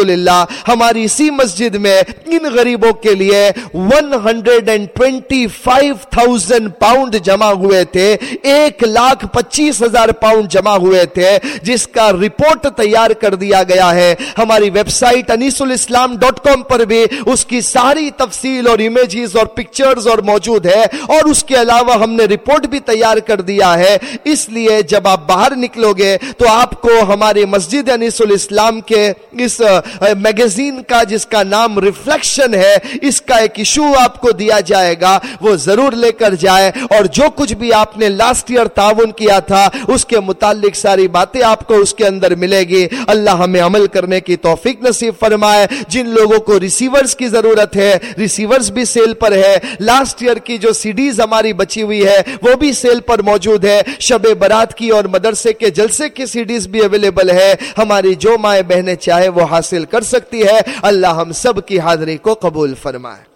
ہماری اسی مسجد میں ان غریبوں کے لیے 120 ایٹی فائیو تھاؤزینڈ پاؤنڈ جمع ہوئے تھے، ایک لاکھ پچیس ہزار پاؤنڈ جمع ہوئے تھے، جس کا رپورٹ تیار کر دیا گیا ہے۔ ہماری ویب سائٹ انیس الاسلام ڈاٹ کام پر بھی اس کی ساری تفصیل اور امیجز اور پکچرز اور موجود ہے۔ اور اس کے علاوہ ہم نے رپورٹ بھی تیار کر دیا ہے۔ اس لیے جب آپ باہر نکلو گے تو آپ کو ہمارے مسجد انیس الاسلام کے اس میگزین کا جس کا نام ریفلیکشن ہے، اس کا ایک ایشو آپ کو دیا جائے گا۔ وہ ضرور لے کر جائے اور جو کچھ بھی آپ نے لاسٹ ایئر تعاون کیا تھا، اس کے متعلق ساری باتیں آپ کو اس کے اندر ملے گی۔ اللہ ہمیں عمل کرنے کی توفیق نصیب فرمائے۔ جن لوگوں کو ریسیورز کی ضرورت ہے ریسیورز بھی سیل پر ہے۔ لاسٹ ایئر کی جو سیڈیز ہماری بچی ہوئی ہے، وہ بھی سیل پر موجود ہے۔ شب برات کی اور مدرسے کے جلسے کی سیڈیز بھی اویلیبل ہے۔ ہماری جو مائیں بہنیں چاہے وہ حاصل کر سکتی ہے۔ اللہ ہم سب کی حاضری کو قبول فرمائے۔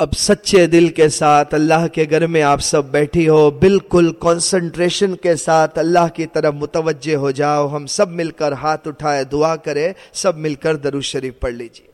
اب سچے دل کے ساتھ اللہ کے گھر میں آپ سب بیٹھی ہو، بالکل کنسنٹریشن کے ساتھ اللہ کی طرف متوجہ ہو جاؤ، ہم سب مل کر ہاتھ اٹھائے دعا کرے سب مل کر درو شریف پڑھ لیجیے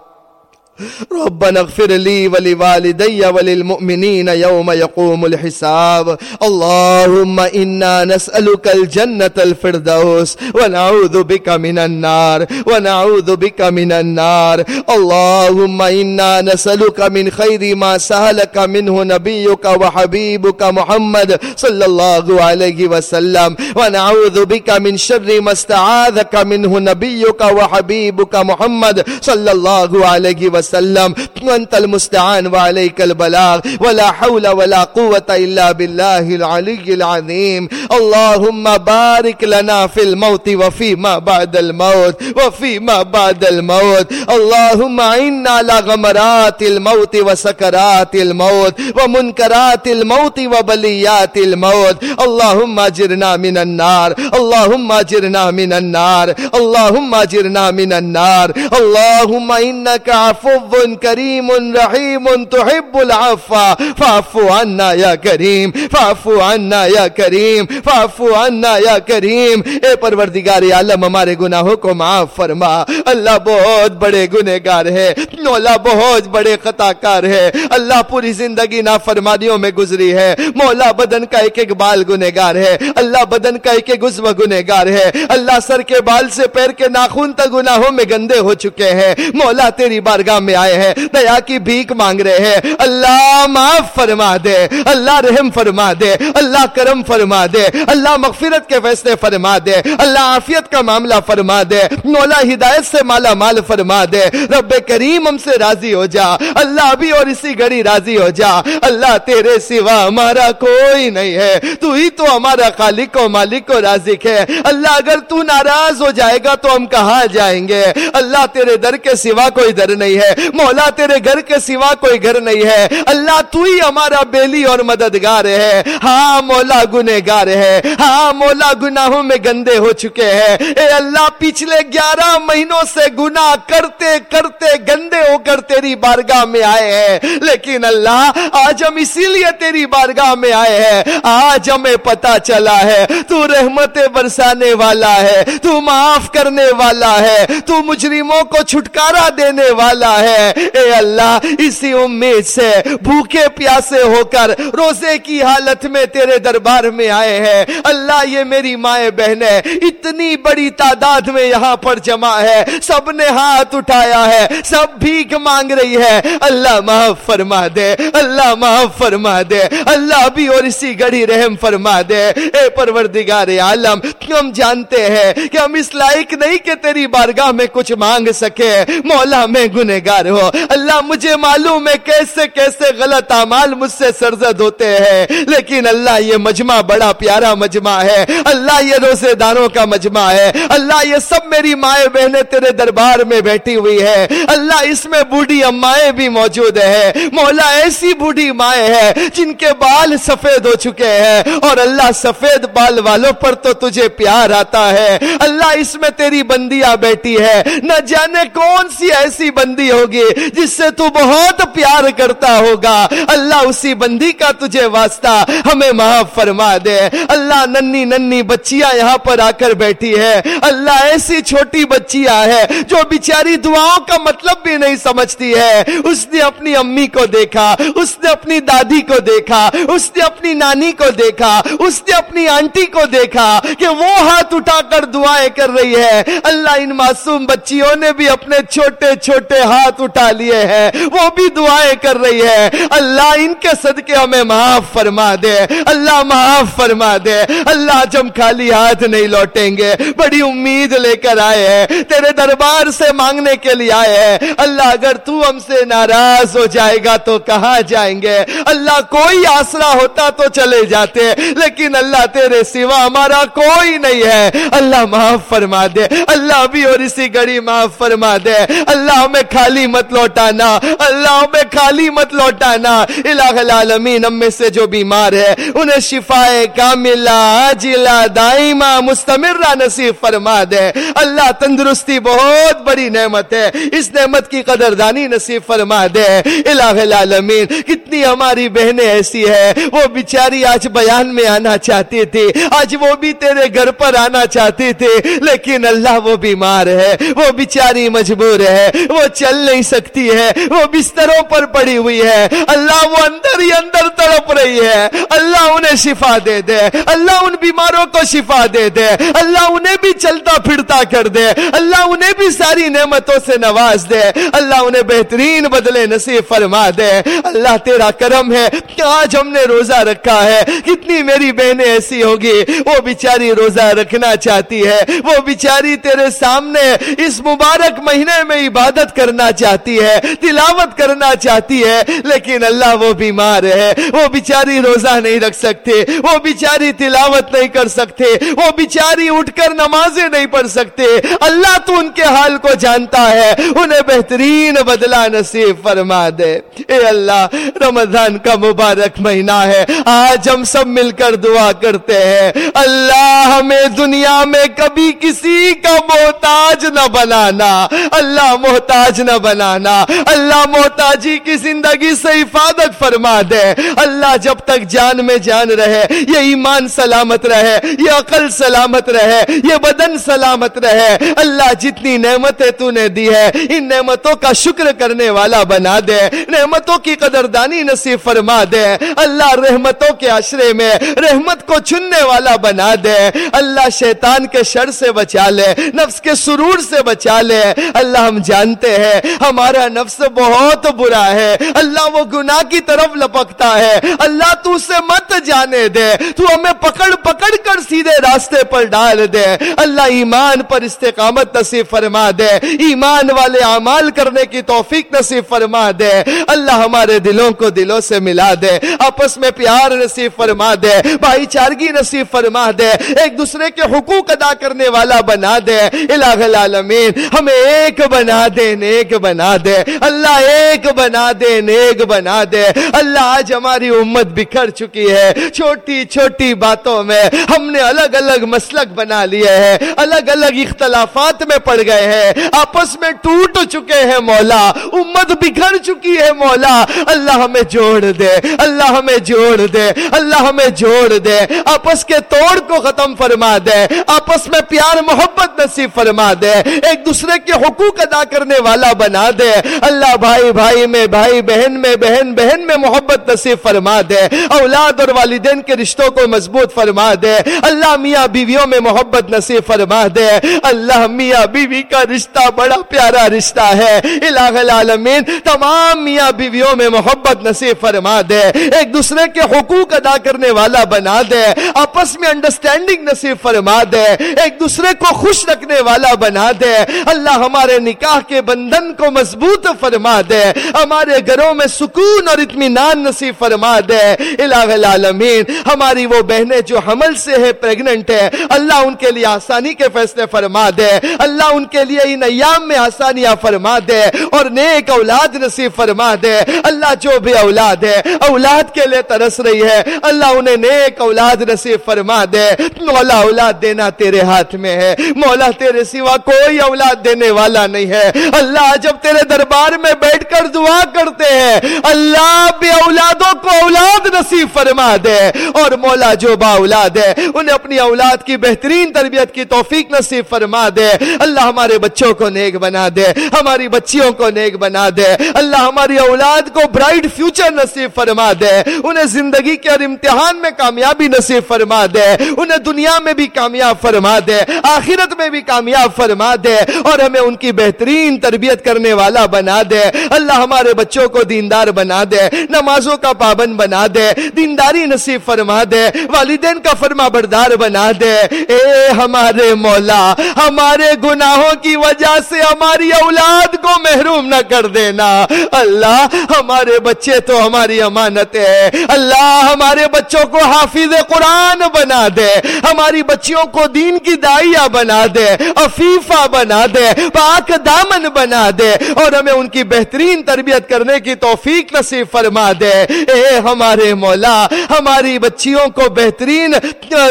ربنا اغفر لي ولوالدي وللمؤمنين يوم يقوم الحساب. اللهم إنا نسألك الجنة الفردوس ونعوذ بك من النار ونعوذ بك من النار. اللهم إنا نسألك من خير ما سهلك منه نبيك وحبيبك محمد صلى الله عليه وسلم. ونعوذ بك من شر ما استعاذك منه نبيك وحبيبك محمد صلى الله عليه وسلم. وسلم. وانت المستعان وعليك البلاغ. ولا حول ولا قوة إلا بالله العلي العظيم. اللهم بارك لنا في الموت وفيما بعد الموت. وفيما بعد الموت. اللهم عنا على غمرات الموت وسكرات الموت. ومنكرات الموت وبليات الموت. اللهم أجرنا من النار. اللهم أجرنا من النار. اللهم أجرنا من النار. اللهم إنك عفو عفو کریم رحیم تحب العفا فعفو عنا یا کریم فعفو عنا یا کریم فعفو عنا یا کریم اے پروردگار عالم، ہمارے گناہوں کو معاف فرما. اللہ بہت بڑے گنہگار ہے. مولا بہت بڑے خطا کار ہے. اللہ پوری زندگی نافرمانیوں میں گزری ہے. مولا بدن کا ایک ایک بال گنہگار ہے. اللہ بدن کا ایک ایک عزو گنہگار ہے. اللہ سر کے بال سے پیر کے ناخون تک گناہوں میں گندے ہو چکے ہیں. مولا تیری بارگاہ میں آئے ہیں، دیا کی بھیک مانگ رہے ہیں۔ اللہ معاف فرما دے، اللہ رحم فرما دے، اللہ کرم فرما دے، اللہ مغفرت کے فیصلے فرما دے، اللہ عافیت کا معاملہ فرما دے، مولا ہدایت سے مالا مال فرما دے۔ رب کریم ہم سے راضی ہو جا، اللہ بھی اور اسی گھڑی راضی ہو جا۔ اللہ تیرے سوا ہمارا کوئی نہیں ہے، تو ہی تو ہمارا خالق و مالک و رازق ہے۔ اللہ اگر تو ناراض ہو جائے گا تو ہم کہاں جائیں گے؟ اللہ تیرے در کے سوا کوئی در نہیں ہے۔ مولا تیرے گھر کے سوا کوئی گھر نہیں ہے۔ اللہ تو ہی ہمارا بیلی اور مددگار ہے۔ ہاں مولا گنے گار ہے۔ ہاں مولا گناہوں میں گندے ہو چکے ہیں۔ اے اللہ، پچھلے گیارہ مہینوں سے گناہ کرتے کرتے گندے ہو کر تیری بارگاہ میں آئے ہیں۔ لیکن اللہ، آج ہم اسی لیے تیری بارگاہ میں آئے ہیں۔ آج ہمیں پتا چلا ہے، تو رحمت برسانے والا ہے، تو معاف کرنے والا ہے، تو مجرموں کو چھٹکارا دینے والا ہے۔ اے اللہ، اسی امید سے بھوکے پیاسے ہو کر روزے کی حالت میں تیرے دربار میں آئے ہیں۔ اللہ، یہ میری مائیں بہنیں، اتنی بڑی تعداد میں یہاں پر جمع ہے۔ سب نے ہاتھ اٹھایا ہے، سب بھیک مانگ رہی ہے۔ اللہ معاف فرما دے، اللہ معاف فرما دے۔ اللہ بھی اور اسی گڑی رحم فرما دے۔ اے پروردگار عالم، ہم جانتے ہیں کہ ہم اس لائق نہیں کہ تیری بارگاہ میں کچھ مانگ سکے۔ مولا میں گنہگار ہو۔ اللہ مجھے معلوم ہے کیسے کیسے غلط اعمال مجھ سے سرزد ہوتے ہیں۔ لیکن اللہ یہ مجمع بڑا پیارا مجمع ہے۔ اللہ یہ روزے داروں کا مجمع ہے۔ اللہ یہ سب میری مائیں بہنیں تیرے دربار میں بیٹھی ہوئی ہے اللہ اس میں بوڑھی امائیں بھی موجود ہے مولا ایسی بوڑھی مائیں ہے جن کے بال سفید ہو چکے ہیں۔ اور اللہ سفید بال والوں پر تو تجھے پیار آتا ہے۔ اللہ اس میں تیری بندیاں بیٹھی ہے نہ جانے کون سی ایسی بندی ہو ہوگی، جس سے تو بہت پیار کرتا ہوگا۔ اللہ اسی بندی کا تجھے واسطہ ہمیں معاف فرما دے۔ اللہ ننی ننی بچیاں یہاں پر آ کر بیٹھی ہے اللہ ایسی چھوٹی بچیاں ہے جو بیچاری دعاؤں کا مطلب بھی نہیں سمجھتی ہے اس نے اپنی امی کو دیکھا، اس نے اپنی دادی کو دیکھا، اس نے اپنی نانی کو دیکھا، اس نے اپنی آنٹی کو دیکھا کہ وہ ہاتھ اٹھا کر دعائیں کر رہی ہے۔ اللہ ان معصوم بچیوں نے بھی اپنے چھوٹے چھوٹے ہاتھ اٹھا لیے ہیں، وہ بھی دعائیں کر رہی ہے۔ اللہ ان کے صدقے ہمیں معاف فرما دے۔ اللہ معاف فرما دے۔ اللہ جم خالی ہاتھ نہیں لوٹیں گے، بڑی امید لے کر آئے ہیں۔ تیرے دربار سے مانگنے کے لیے آئے ہیں۔ اللہ اگر تو ہم سے ناراض ہو جائے گا تو کہاں جائیں گے؟ اللہ کوئی آسرا ہوتا تو چلے جاتے، لیکن اللہ تیرے سوا ہمارا کوئی نہیں ہے۔ اللہ معاف فرما دے۔ اللہ بھی اور اسی گھڑی معاف فرما دے۔ اللہ ہمیں خالی مت لوٹانا، اللہ ہمیں خالی مت لوٹانا۔ الہ العالمین، ہم میں سے جو بیمار ہے، انہیں شفا کاملہ، عاجلہ، دائمہ، مستمرہ نصیب فرما دے۔ اللہ تندرستی بہت بڑی نعمت ہے، اس نعمت کی قدردانی نصیب فرما دے۔ الہ العالمین، کتنی ہماری بہنیں ایسی ہے وہ بیچاری آج بیان میں آنا چاہتی تھی، آج وہ بھی تیرے گھر پر آنا چاہتی تھی، لیکن اللہ وہ بیمار ہے، وہ بیچاری مجبور ہے، وہ چل نہیں سکتی ہے، وہ بستروں پر پڑی ہوئی ہے۔ اللہ وہ اندر ہی اندر تڑپ رہی ہے۔ اللہ انہیں شفا دے دے۔ اللہ ان بیماروں کو شفا دے دے۔ اللہ انہیں بھی چلتا پھرتا کر دے۔ اللہ انہیں بھی ساری نعمتوں سے نواز دے۔ اللہ انہیں بہترین بدلے نصیب فرما دے۔ اللہ تیرا کرم ہے۔ کہ آج ہم نے روزہ رکھا ہے۔ کتنی میری بہنیں ایسی ہوگی۔ وہ بیچاری روزہ رکھنا چاہتی ہے۔ وہ بیچاری تیرے سامنے اس مبارک مہینے میں عبادت کرنا چاہتی ہے، تلاوت کرنا چاہتی ہے، لیکن اللہ وہ بیمار ہے۔ وہ بیچاری روزہ نہیں رکھ سکتے، وہ بیچاری تلاوت نہیں کر سکتے، وہ بیچاری اٹھ کر نمازیں نہیں پڑھ سکتے۔ اللہ تو ان کے حال کو جانتا ہے، انہیں بہترین بدلہ نصیب فرما دے۔ اے اللہ، رمضان کا مبارک مہینہ ہے۔ آج ہم سب مل کر دعا کرتے ہیں۔ اللہ، ہمیں دنیا میں کبھی کسی کا محتاج نہ بنانا۔ اللہ، محتاج نہ بنانا۔ اللہ محتاجی کی زندگی سے حفاظت فرما دے۔ اللہ جب تک جان میں جان رہے، یہ ایمان سلامت رہے، یہ عقل سلامت رہے، یہ بدن سلامت رہے۔ اللہ جتنی نعمتیں تو نے دی ہے ان نعمتوں کا شکر کرنے والا بنا دے۔ نعمتوں کی قدردانی نصیب فرما دے۔ اللہ رحمتوں کے عشرے میں رحمت کو چننے والا بنا دے۔ اللہ شیطان کے شر سے بچا لے، نفس کے سرور سے بچا لے۔ اللہ ہم جانتے ہیں ہمارا نفس بہت برا ہے۔ اللہ وہ گناہ کی طرف لپکتا ہے۔ اللہ تو اسے مت جانے دے۔ تو ہمیں پکڑ پکڑ کر سیدھے راستے پر ڈال دے۔ اللہ ایمان پر استقامت نصیب فرما دے۔ ایمان والے اعمال کرنے کی توفیق نصیب فرما دے۔ اللہ ہمارے دلوں کو دلوں سے ملا دے۔ آپس میں پیار نصیب فرما دے۔ بھائی چارگی نصیب فرما دے۔ ایک دوسرے کے حقوق ادا کرنے والا بنا دے۔ الہ العالمین، ہمیں ایک بنا دے، نیک بنا دے۔ اللہ ایک بنا دے، نیک بنا دے۔ اللہ آج ہماری امت بکھر چکی ہے۔ چھوٹی چھوٹی باتوں میں ہم نے الگ الگ مسلک بنا لیے ہیں۔ الگ الگ اختلافات میں پڑ گئے ہیں۔ آپس میں ٹوٹ چکے ہیں مولا۔ امت بکھر چکی ہے مولا۔ اللہ ہمیں جوڑ دے۔ اللہ ہمیں جوڑ دے۔ اللہ ہمیں جوڑ دے۔ آپس کے توڑ کو ختم فرما دے۔ آپس میں پیار محبت نصیب فرما دے۔ ایک دوسرے کے حقوق ادا کرنے والا بنا دے۔ اللہ بھائی بھائی میں، بھائی بہن میں، بہن بہن میں محبت نصیب فرما دے۔ اولاد اور والدین کے رشتوں کو مضبوط فرما دے۔ اللہ میاں بیویوں میں محبت نصیب فرما دے۔ اللہ میاں بیوی کا رشتہ بڑا پیارا رشتہ ہے۔ الہ العالمین، تمام میاں بیویوں میں محبت نصیب فرما دے۔ ایک دوسرے کے حقوق ادا کرنے والا بنا دے۔ آپس میں انڈرسٹینڈنگ نصیب فرما دے۔ ایک دوسرے کو خوش رکھنے والا بنا دے۔ اللہ ہمارے نکاح کے بندھن کو مضبوط فرما دے۔ ہمارے گھروں میں سکون اور اطمینان نصیب فرما دے۔ الہ العالمین، ہماری وہ بہنیں جو حمل سے ہے پریگننٹ ہے اللہ ان کے لیے آسانی کے فیصلے فرما دے۔ اللہ ان کے لیے ان ایام میں آسانیاں فرما دے اور نیک اولاد نصیب فرما دے۔ اللہ جو بھی اولاد ہے، اولاد کے لیے ترس رہی ہے۔ اللہ انہیں نیک اولاد نصیب فرما دے۔ مولا اولاد دینا تیرے ہاتھ میں ہے۔ مولا تیرے سوا کوئی اولاد دینے والا نہیں ہے۔ اللہ جب تیرے دربار میں بیٹھ کر دعا کرتے ہیں، اللہ بھی اولادوں کو اولاد نصیب فرما دے اور مولا جو با اولاد ہے، انہیں اپنی اولاد کی بہترین تربیت کی توفیق نصیب فرما دے۔ اللہ ہمارے بچوں کو نیک بنا دے، ہماری بچیوں کو نیک بنا دے۔ اللہ ہماری اولاد کو برائٹ فیوچر نصیب فرما دے۔ انہیں زندگی کے اور امتحان میں کامیابی نصیب فرما دے۔ انہیں دنیا میں بھی کامیاب فرما دے، آخرت میں بھی کامیاب فرما دے اور ہمیں ان کی بہترین تربیت کرنے والا بنا دے۔ اللہ ہمارے بچوں کو دیندار بنا دے۔ نمازوں کا پابند بنا دے۔ دینداری نصیب فرما دے۔ والدین کا فرما بردار بنا دے۔ اے ہمارے مولا، ہمارے گناہوں کی وجہ سے ہماری اولاد کو محروم نہ کر دینا۔ اللہ، ہمارے بچے تو ہماری امانت ہے۔ اللہ، ہمارے بچوں کو حافظ قرآن بنا دے۔ ہماری بچیوں کو دین کی دائیا بنا دے۔ افیفہ بنا دے۔ پاک دامن بنا دے۔ اور ہمیں ان کی بہترین تربیت کرنے کی توفیق نصیب فرما دے۔ اے ہمارے مولا، ہماری بچیوں کو بہترین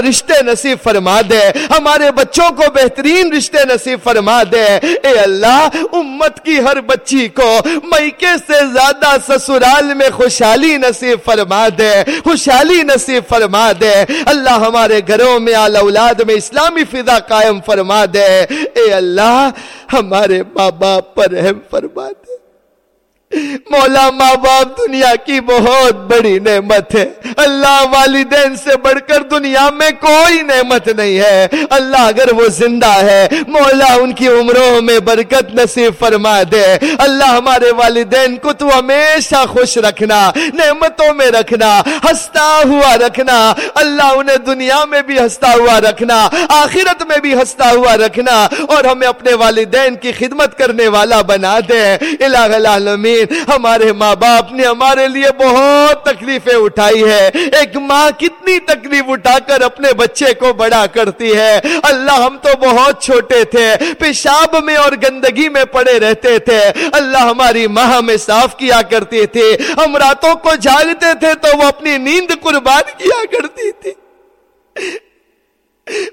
رشتے نصیب فرما دے۔ ہمارے بچوں کو بہترین رشتے نصیب فرما دے۔ اے اللہ، امت کی ہر بچی کو میکے سے زیادہ سسرال میں خوشحالی نصیب فرما دے۔ خوشحالی نصیب فرما دے۔ اللہ ہمارے گھروں میں، آل اولاد میں اسلامی فضا قائم فرما دے۔ اے اللہ، ہمارے ماں باپ پر رحم فرما دے مولا ماں باپ دنیا کی بہت بڑی نعمت ہے۔ اللہ والدین سے بڑھ کر دنیا میں کوئی نعمت نہیں ہے۔ اللہ اگر وہ زندہ ہے، مولا ان کی عمروں میں برکت نصیب فرما دے۔ اللہ ہمارے والدین کو تو ہمیشہ خوش رکھنا، نعمتوں میں رکھنا، ہنستا ہوا رکھنا۔ اللہ انہیں دنیا میں بھی ہنستا ہوا رکھنا، آخرت میں بھی ہنستا ہوا رکھنا۔ اور ہمیں اپنے والدین کی خدمت کرنے والا بنا دے۔ الہ العالمین ہمارے ماں باپ نے ہمارے لیے بہت تکلیفیں اٹھائی ہے ایک ماں کتنی تکلیف اٹھا کر اپنے بچے کو بڑا کرتی ہے۔ اللہ ہم تو بہت چھوٹے تھے، پیشاب میں اور گندگی میں پڑے رہتے تھے۔ اللہ ہماری ماں ہمیں صاف کیا کرتی تھی۔ ہم راتوں کو جاگتے تھے تو وہ اپنی نیند قربان کیا کرتی تھی۔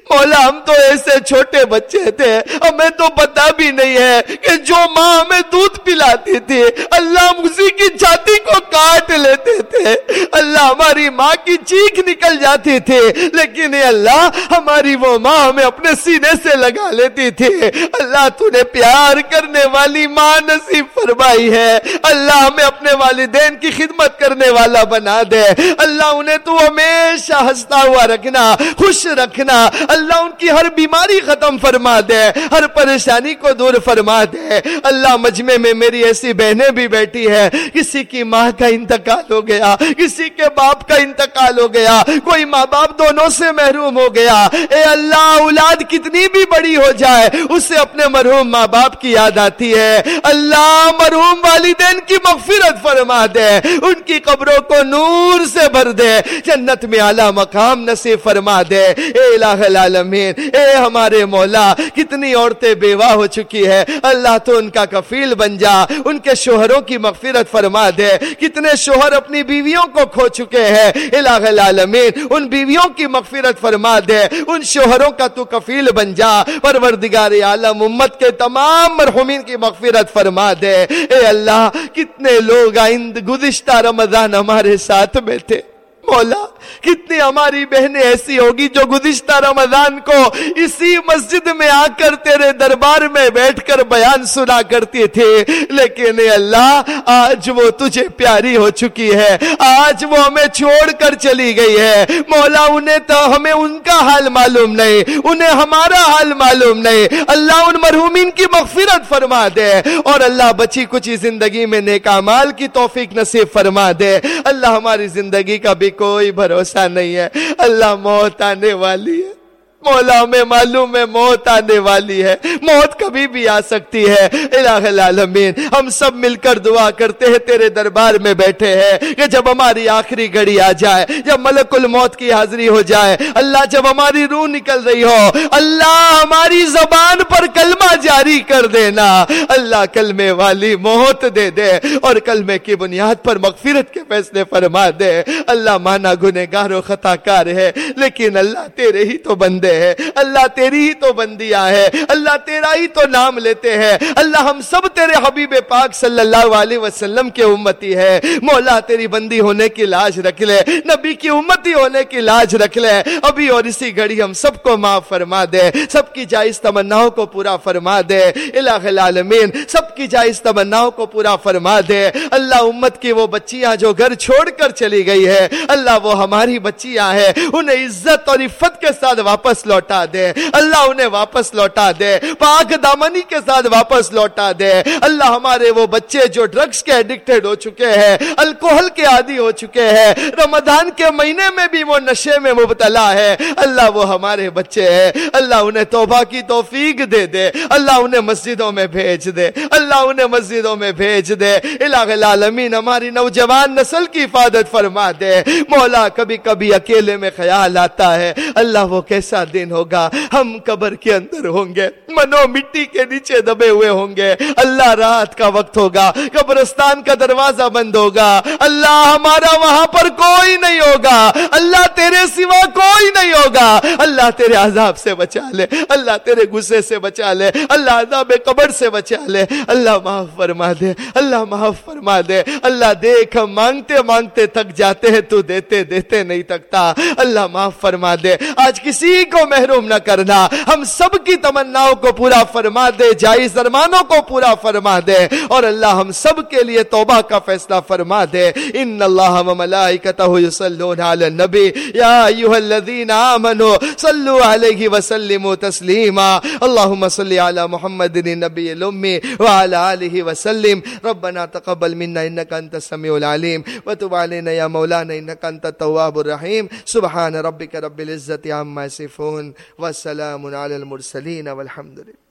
مولا، ہم تو ایسے چھوٹے بچے تھے ہمیں تو پتا بھی نہیں ہے کہ جو ماں ہمیں دودھ پلاتی تھی، اللہ اسی کی چھاتی کو کاٹ لیتے تھے۔ اللہ ہماری ماں کی چیخ نکل جاتی تھی، لیکن اے اللہ، ہماری وہ ماں ہمیں اپنے سینے سے لگا لیتی تھی۔ اللہ تو نے پیار کرنے والی ماں نصیب فرمائی ہے۔ اللہ ہمیں اپنے والدین کی خدمت کرنے والا بنا دے۔ اللہ انہیں تو ہمیشہ ہنستا ہوا رکھنا، خوش رکھنا اللہ ان کی ہر بیماری ختم فرما دے، ہر پریشانی کو دور فرما دے۔ اللہ مجمع میں میری ایسی بہنیں بھی بیٹھی ہے کسی کی ماں کا انتقال ہو گیا، کسی کے باپ کا انتقال ہو گیا، کوئی ماں باپ دونوں سے محروم ہو گیا۔ اے اللہ، اولاد کتنی بھی بڑی ہو جائے، اسے اپنے مرحوم ماں باپ کی یاد آتی ہے۔ اللہ مرحوم والدین کی مغفرت فرما دے، ان کی قبروں کو نور سے بھر دے، جنت میں اعلیٰ مقام نصیب فرما دے۔ اے الہ العالمین. اے ہمارے مولا، کتنی عورتیں بیوہ ہو چکی ہے اللہ تو ان کا کفیل بن جا، ان کے شوہروں کی مغفرت فرما دے. کتنے شوہر اپنی بیویوں کو کھو چکے ہیں. الہ العالمین، ان بیویوں کی مغفرت فرما دے. ان شوہروں کا تو کفیل بن جا. پروردگار عالم، امت کے تمام مرحومین کی مغفرت فرما دے. اے اللہ، کتنے لوگ آئند گزشتہ رمضان ہمارے ساتھ میں تھے. مولا، کتنی ہماری بہنیں ایسی ہوگی جو گزشتہ رمضان کو اسی مسجد میں آ کر تیرے دربار میں بیٹھ کر بیان سنا کرتی تھے لیکن اے اللہ، آج وہ تجھے پیاری ہو چکی ہے۔ آج وہ ہمیں چھوڑ کر چلی گئی ہے۔ مولا، انہیں تو ہمیں ان کا حال معلوم نہیں، انہیں ہمارا حال معلوم نہیں۔ اللہ ان مرحومین کی مغفرت فرما دے اور اللہ بچی کچھ زندگی میں نیک مال کی توفیق نصیب فرما دے۔ اللہ ہماری زندگی کا بھی کوئی بھروسہ نہیں ہے۔ اللہ موت آنے والی ہے۔ مولا میں معلوم ہے، موت آنے والی ہے۔ موت کبھی بھی آ سکتی ہے۔ الہ العالمین، ہم سب مل کر دعا کرتے ہیں، تیرے دربار میں بیٹھے ہیں کہ جب ہماری آخری گھڑی آ جائے، جب ملک الموت کی حاضری ہو جائے، اللہ جب ہماری روح نکل رہی ہو، اللہ ہماری زبان پر کلمہ جاری کر دینا۔ اللہ کلمے والی موت دے دے اور کلمے کی بنیاد پر مغفرت کے فیصلے فرما دے۔ اللہ مانا گنہ گار و خطا کار ہے، لیکن اللہ تیرے ہی تو بندے ہیں۔ اللہ تیری ہی تو بندیاں ہے اللہ تیرا ہی تو نام لیتے ہیں۔ اللہ ہم سب تیرے حبیب پاک صلی اللہ علیہ وسلم کے امتی ہے مولا تیری بندی ہونے کی لاج رکھ لے۔ نبی کی امتی ہونے کی لاج رکھ لے۔ ابھی اور اسی گھڑی ہم سب کو معاف فرما دے۔ سب کی جائز تمناؤں کو پورا فرما دے۔ الہ العالمین، سب کی جائز تمناؤں کو پورا فرما دے۔ اللہ امت کی وہ بچیاں جو گھر چھوڑ کر چلی گئی ہے اللہ وہ ہماری بچیاں ہیں۔ انہیں عزت اور عفت کے ساتھ واپس واپس لوٹا دے۔ اللہ انہیں واپس لوٹا دے۔ پاک دامنی کے ساتھ واپس لوٹا دے۔ اللہ ہمارے وہ بچے جو ڈرگز کے ایڈکٹڈ ہو چکے ہیں، الکوہل کے عادی ہو چکے ہیں۔ رمضان کے مہینے میں بھی وہ نشے میں مبتلا ہے۔ اللہ وہ ہمارے بچے ہیں۔ اللہ انہیں توبہ کی توفیق دے دے۔ اللہ انہیں مسجدوں میں بھیج دے۔ اللہ انہیں مسجدوں میں بھیج دے۔ الہ العالمین، ہماری نوجوان نسل کی حفاظت فرما دے۔ مولا کبھی کبھی اکیلے میں خیال آتا ہے۔ اللہ وہ کیسا دن ہوگا، ہم قبر کے اندر ہوں گے، منو مٹی کے نیچے دبے ہوئے ہوں گے۔ اللہ رات کا وقت ہوگا، قبرستان کا دروازہ بند ہوگا۔ اللہ ہمارا وہاں پر کوئی نہیں ہوگا۔ اللہ تیرے سوا کوئی نہیں ہوگا۔ اللہ تیرے عذاب سے بچا لے، اللہ تیرے غصے سے بچا لے، اللہ عذاب قبر سے بچا لے۔ اللہ معاف فرما دے، اللہ معاف فرما دے۔ اللہ دیکھ، ہم مانگتے مانگتے تھک جاتے ہیں، تو دیتے دیتے نہیں تکتا اللہ معاف فرما دے۔ آج کسی کو کو محروم نہ کرنا۔ ہم سب کی تمناؤں کو پورا فرما دے، جائز ارمانوں کو پورا فرما دے۔ اور اللہ ہم سب کے لیے توبہ کا فیصلہ فرما دے۔ ان اللہ و ملائکتہ یصلون علی النبی۔ یا ایھا الذین آمنوا صلوا علیہ وسلموا تسلیما۔ اللهم صل علی محمد النبی الامی وعلى آلہ وسلم۔ ربنا تقبل منا انك انت السميع العليم وتب علينا يا مولانا انك انت التواب الرحيم سبحان ربك رب العزه عما يصفون والسلام على المرسلين والحمد لله